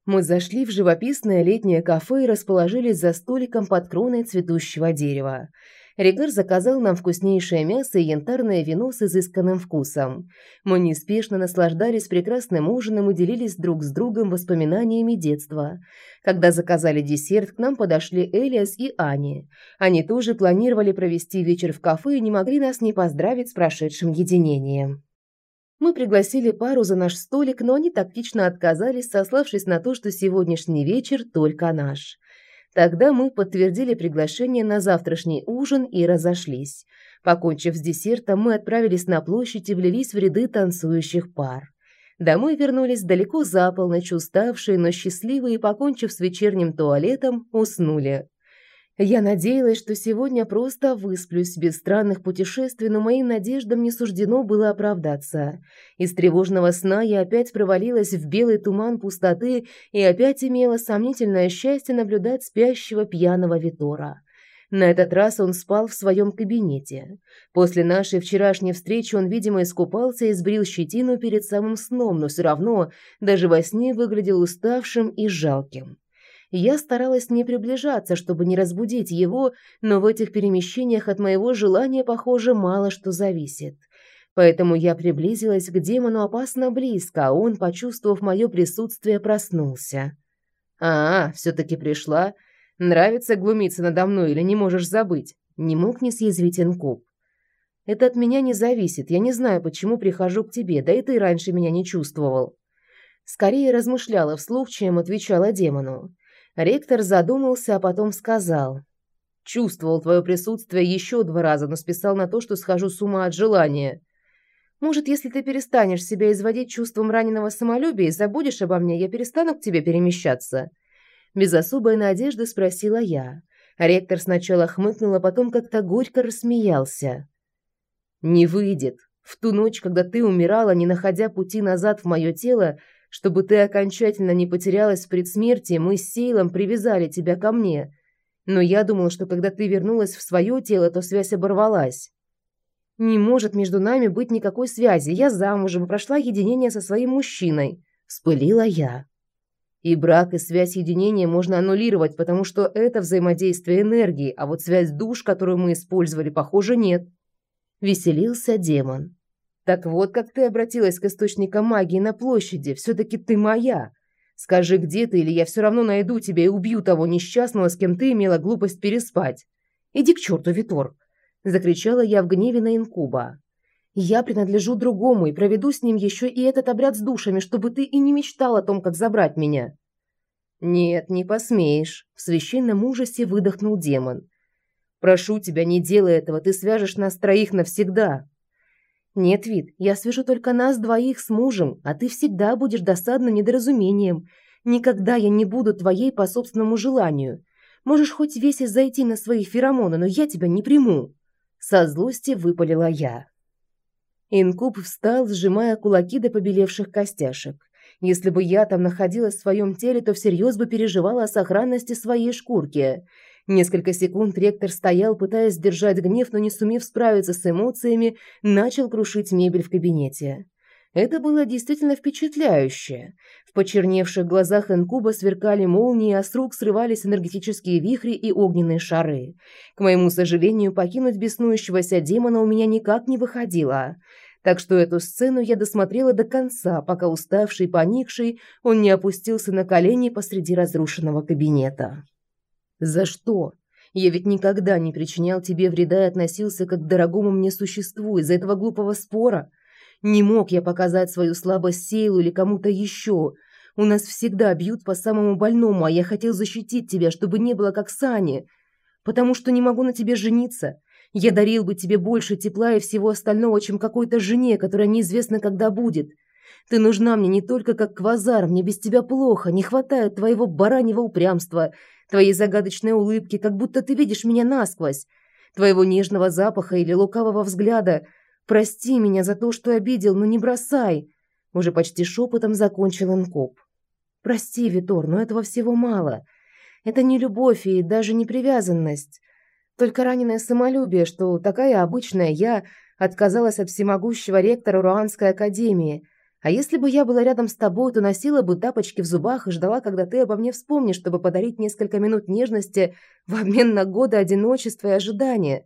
Мы зашли в живописное летнее кафе и расположились за столиком под кроной цветущего дерева. Ригар заказал нам вкуснейшее мясо и янтарное вино с изысканным вкусом. Мы неспешно наслаждались прекрасным ужином и делились друг с другом воспоминаниями детства. Когда заказали десерт, к нам подошли Элиас и Ани. Они тоже планировали провести вечер в кафе и не могли нас не поздравить с прошедшим единением. Мы пригласили пару за наш столик, но они тактично отказались, сославшись на то, что сегодняшний вечер только наш. Тогда мы подтвердили приглашение на завтрашний ужин и разошлись. Покончив с десертом, мы отправились на площадь и влились в ряды танцующих пар. Домой вернулись далеко за полночь, уставшие, но счастливые, и, покончив с вечерним туалетом, уснули. Я надеялась, что сегодня просто высплюсь без странных путешествий, но моим надеждам не суждено было оправдаться. Из тревожного сна я опять провалилась в белый туман пустоты и опять имела сомнительное счастье наблюдать спящего пьяного Витора. На этот раз он спал в своем кабинете. После нашей вчерашней встречи он, видимо, искупался и сбрил щетину перед самым сном, но все равно даже во сне выглядел уставшим и жалким. Я старалась не приближаться, чтобы не разбудить его, но в этих перемещениях от моего желания, похоже, мало что зависит. Поэтому я приблизилась к демону опасно близко, а он, почувствовав мое присутствие, проснулся. «А, все-таки пришла. Нравится глумиться надо мной или не можешь забыть?» Не мог не съязвить инкуб. «Это от меня не зависит. Я не знаю, почему прихожу к тебе, да и ты раньше меня не чувствовал». Скорее размышляла вслух, чем отвечала демону. Ректор задумался, а потом сказал. «Чувствовал твое присутствие еще два раза, но списал на то, что схожу с ума от желания. Может, если ты перестанешь себя изводить чувством раненого самолюбия и забудешь обо мне, я перестану к тебе перемещаться?» Без особой надежды спросила я. Ректор сначала хмыкнул, а потом как-то горько рассмеялся. «Не выйдет. В ту ночь, когда ты умирала, не находя пути назад в мое тело, чтобы ты окончательно не потерялась в предсмертии, мы с Сейлом привязали тебя ко мне. Но я думал, что когда ты вернулась в свое тело, то связь оборвалась. Не может между нами быть никакой связи. Я замужем, прошла единение со своим мужчиной, вспылила я. И брак, и связь единения можно аннулировать, потому что это взаимодействие энергии, а вот связь душ, которую мы использовали, похоже, нет. Веселился демон. Так вот, как ты обратилась к источникам магии на площади, все-таки ты моя. Скажи, где ты, или я все равно найду тебя и убью того несчастного, с кем ты имела глупость переспать. Иди к черту, Витор!» – закричала я в гневе на инкуба. «Я принадлежу другому и проведу с ним еще и этот обряд с душами, чтобы ты и не мечтал о том, как забрать меня». «Нет, не посмеешь», – в священном ужасе выдохнул демон. «Прошу тебя, не делай этого, ты свяжешь нас троих навсегда». «Нет, Вид, я свяжу только нас двоих с мужем, а ты всегда будешь досадным недоразумением. Никогда я не буду твоей по собственному желанию. Можешь хоть весь зайти на свои феромоны, но я тебя не приму». Со злости выпалила я. Инкуб встал, сжимая кулаки до побелевших костяшек. Если бы я там находилась в своем теле, то всерьез бы переживала о сохранности своей шкурки. Несколько секунд ректор стоял, пытаясь сдержать гнев, но не сумев справиться с эмоциями, начал крушить мебель в кабинете. Это было действительно впечатляюще. В почерневших глазах инкуба сверкали молнии, а с рук срывались энергетические вихри и огненные шары. К моему сожалению, покинуть беснующегося демона у меня никак не выходило. Так что эту сцену я досмотрела до конца, пока уставший, поникший, он не опустился на колени посреди разрушенного кабинета. За что? Я ведь никогда не причинял тебе вреда и относился как к дорогому мне существу из-за этого глупого спора. Не мог я показать свою слабость Сейлу или кому-то еще. У нас всегда бьют по самому больному, а я хотел защитить тебя, чтобы не было как Сани. Потому что не могу на тебе жениться. Я дарил бы тебе больше тепла и всего остального, чем какой-то жене, которая неизвестно когда будет. Ты нужна мне не только как квазар, мне без тебя плохо, не хватает твоего бараньего упрямства, твоей загадочной улыбки, как будто ты видишь меня насквозь, твоего нежного запаха или лукавого взгляда. Прости меня за то, что обидел, но не бросай. Уже почти шепотом закончил Инкоп. Прости, Витор, но этого всего мало. Это не любовь и даже не привязанность. Только раненое самолюбие, что такая обычная я отказалась от всемогущего ректора Руанской академии – а если бы я была рядом с тобой, то носила бы тапочки в зубах и ждала, когда ты обо мне вспомнишь, чтобы подарить несколько минут нежности в обмен на годы одиночества и ожидания.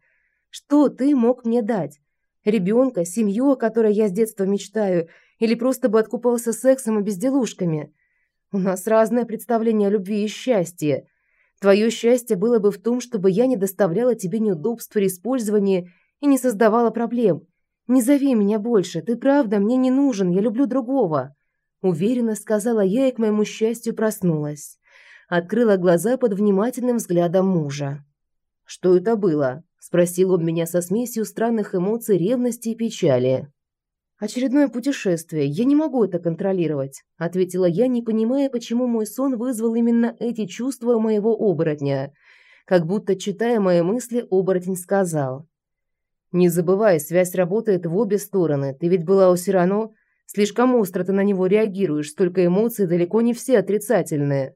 Что ты мог мне дать? Ребенка, семью, о которой я с детства мечтаю, или просто бы откупался сексом и безделушками? У нас разное представление о любви и счастье. Твое счастье было бы в том, чтобы я не доставляла тебе неудобств при использовании и не создавала проблем. Не зови меня больше, ты правда мне не нужен, я люблю другого. Уверенно сказала я и к моему счастью проснулась. Открыла глаза под внимательным взглядом мужа. «Что это было?» – спросил он меня со смесью странных эмоций ревности и печали. «Очередное путешествие. Я не могу это контролировать», – ответила я, не понимая, почему мой сон вызвал именно эти чувства моего оборотня. Как будто, читая мои мысли, оборотень сказал. «Не забывай, связь работает в обе стороны. Ты ведь была у Сирано. Слишком остро ты на него реагируешь, столько эмоций, далеко не все отрицательные».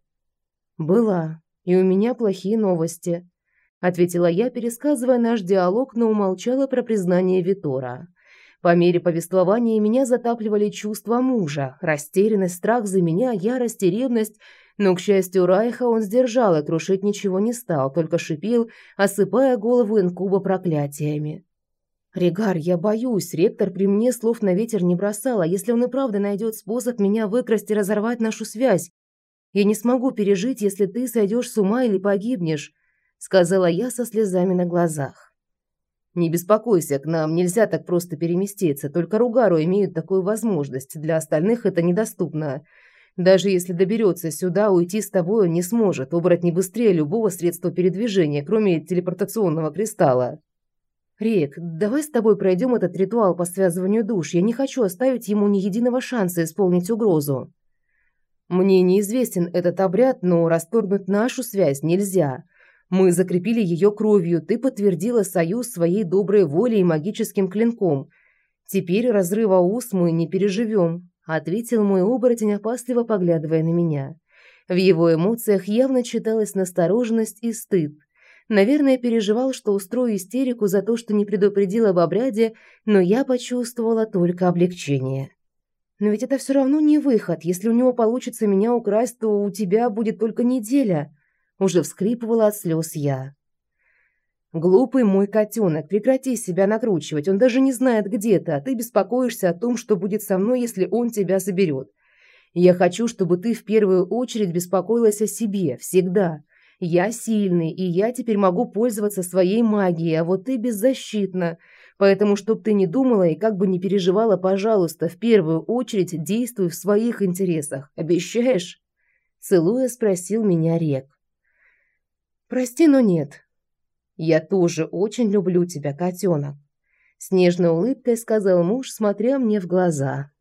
«Была. И у меня плохие новости», – ответила я, пересказывая наш диалог, но умолчала про признание Витора. По мере повествования меня затапливали чувства мужа, растерянность, страх за меня, ярость и ревность, но, к счастью, Райха он сдержал и крушить ничего не стал, только шипел, осыпая голову инкуба проклятиями. «Регар, я боюсь, ректор при мне слов на ветер не бросал, а если он и правда найдет способ меня выкрасть и разорвать нашу связь? Я не смогу пережить, если ты сойдешь с ума или погибнешь», сказала я со слезами на глазах. Не беспокойся, к нам нельзя так просто переместиться, только Ругару имеют такую возможность, для остальных это недоступно. Даже если доберется сюда, уйти с тобой он не сможет, убрать не быстрее любого средства передвижения, кроме телепортационного кристалла. Рек, давай с тобой пройдем этот ритуал по связыванию душ. Я не хочу оставить ему ни единого шанса исполнить угрозу. Мне неизвестен этот обряд, но расторгнуть нашу связь нельзя. Мы закрепили ее кровью, ты подтвердила союз своей доброй волей и магическим клинком. Теперь разрыва уз мы не переживем», – ответил мой оборотень, опасливо поглядывая на меня. В его эмоциях явно читалась настороженность и стыд. Наверное, переживал, что устрою истерику за то, что не предупредил об обряде, но я почувствовала только облегчение. Но ведь это все равно не выход. Если у него получится меня украсть, то у тебя будет только неделя. Уже вскрипывала от слез я. «Глупый мой котенок, прекрати себя накручивать. Он даже не знает, где ты, а ты беспокоишься о том, что будет со мной, если он тебя заберет. Я хочу, чтобы ты в первую очередь беспокоилась о себе, всегда. Я сильный, и я теперь могу пользоваться своей магией, а вот ты беззащитна. Поэтому, чтоб ты не думала и как бы не переживала, пожалуйста, в первую очередь действуй в своих интересах. Обещаешь?» Целуя, спросил меня Рек. «Прости, но нет. Я тоже очень люблю тебя, котенок», – с нежной улыбкой сказал муж, смотря мне в глаза.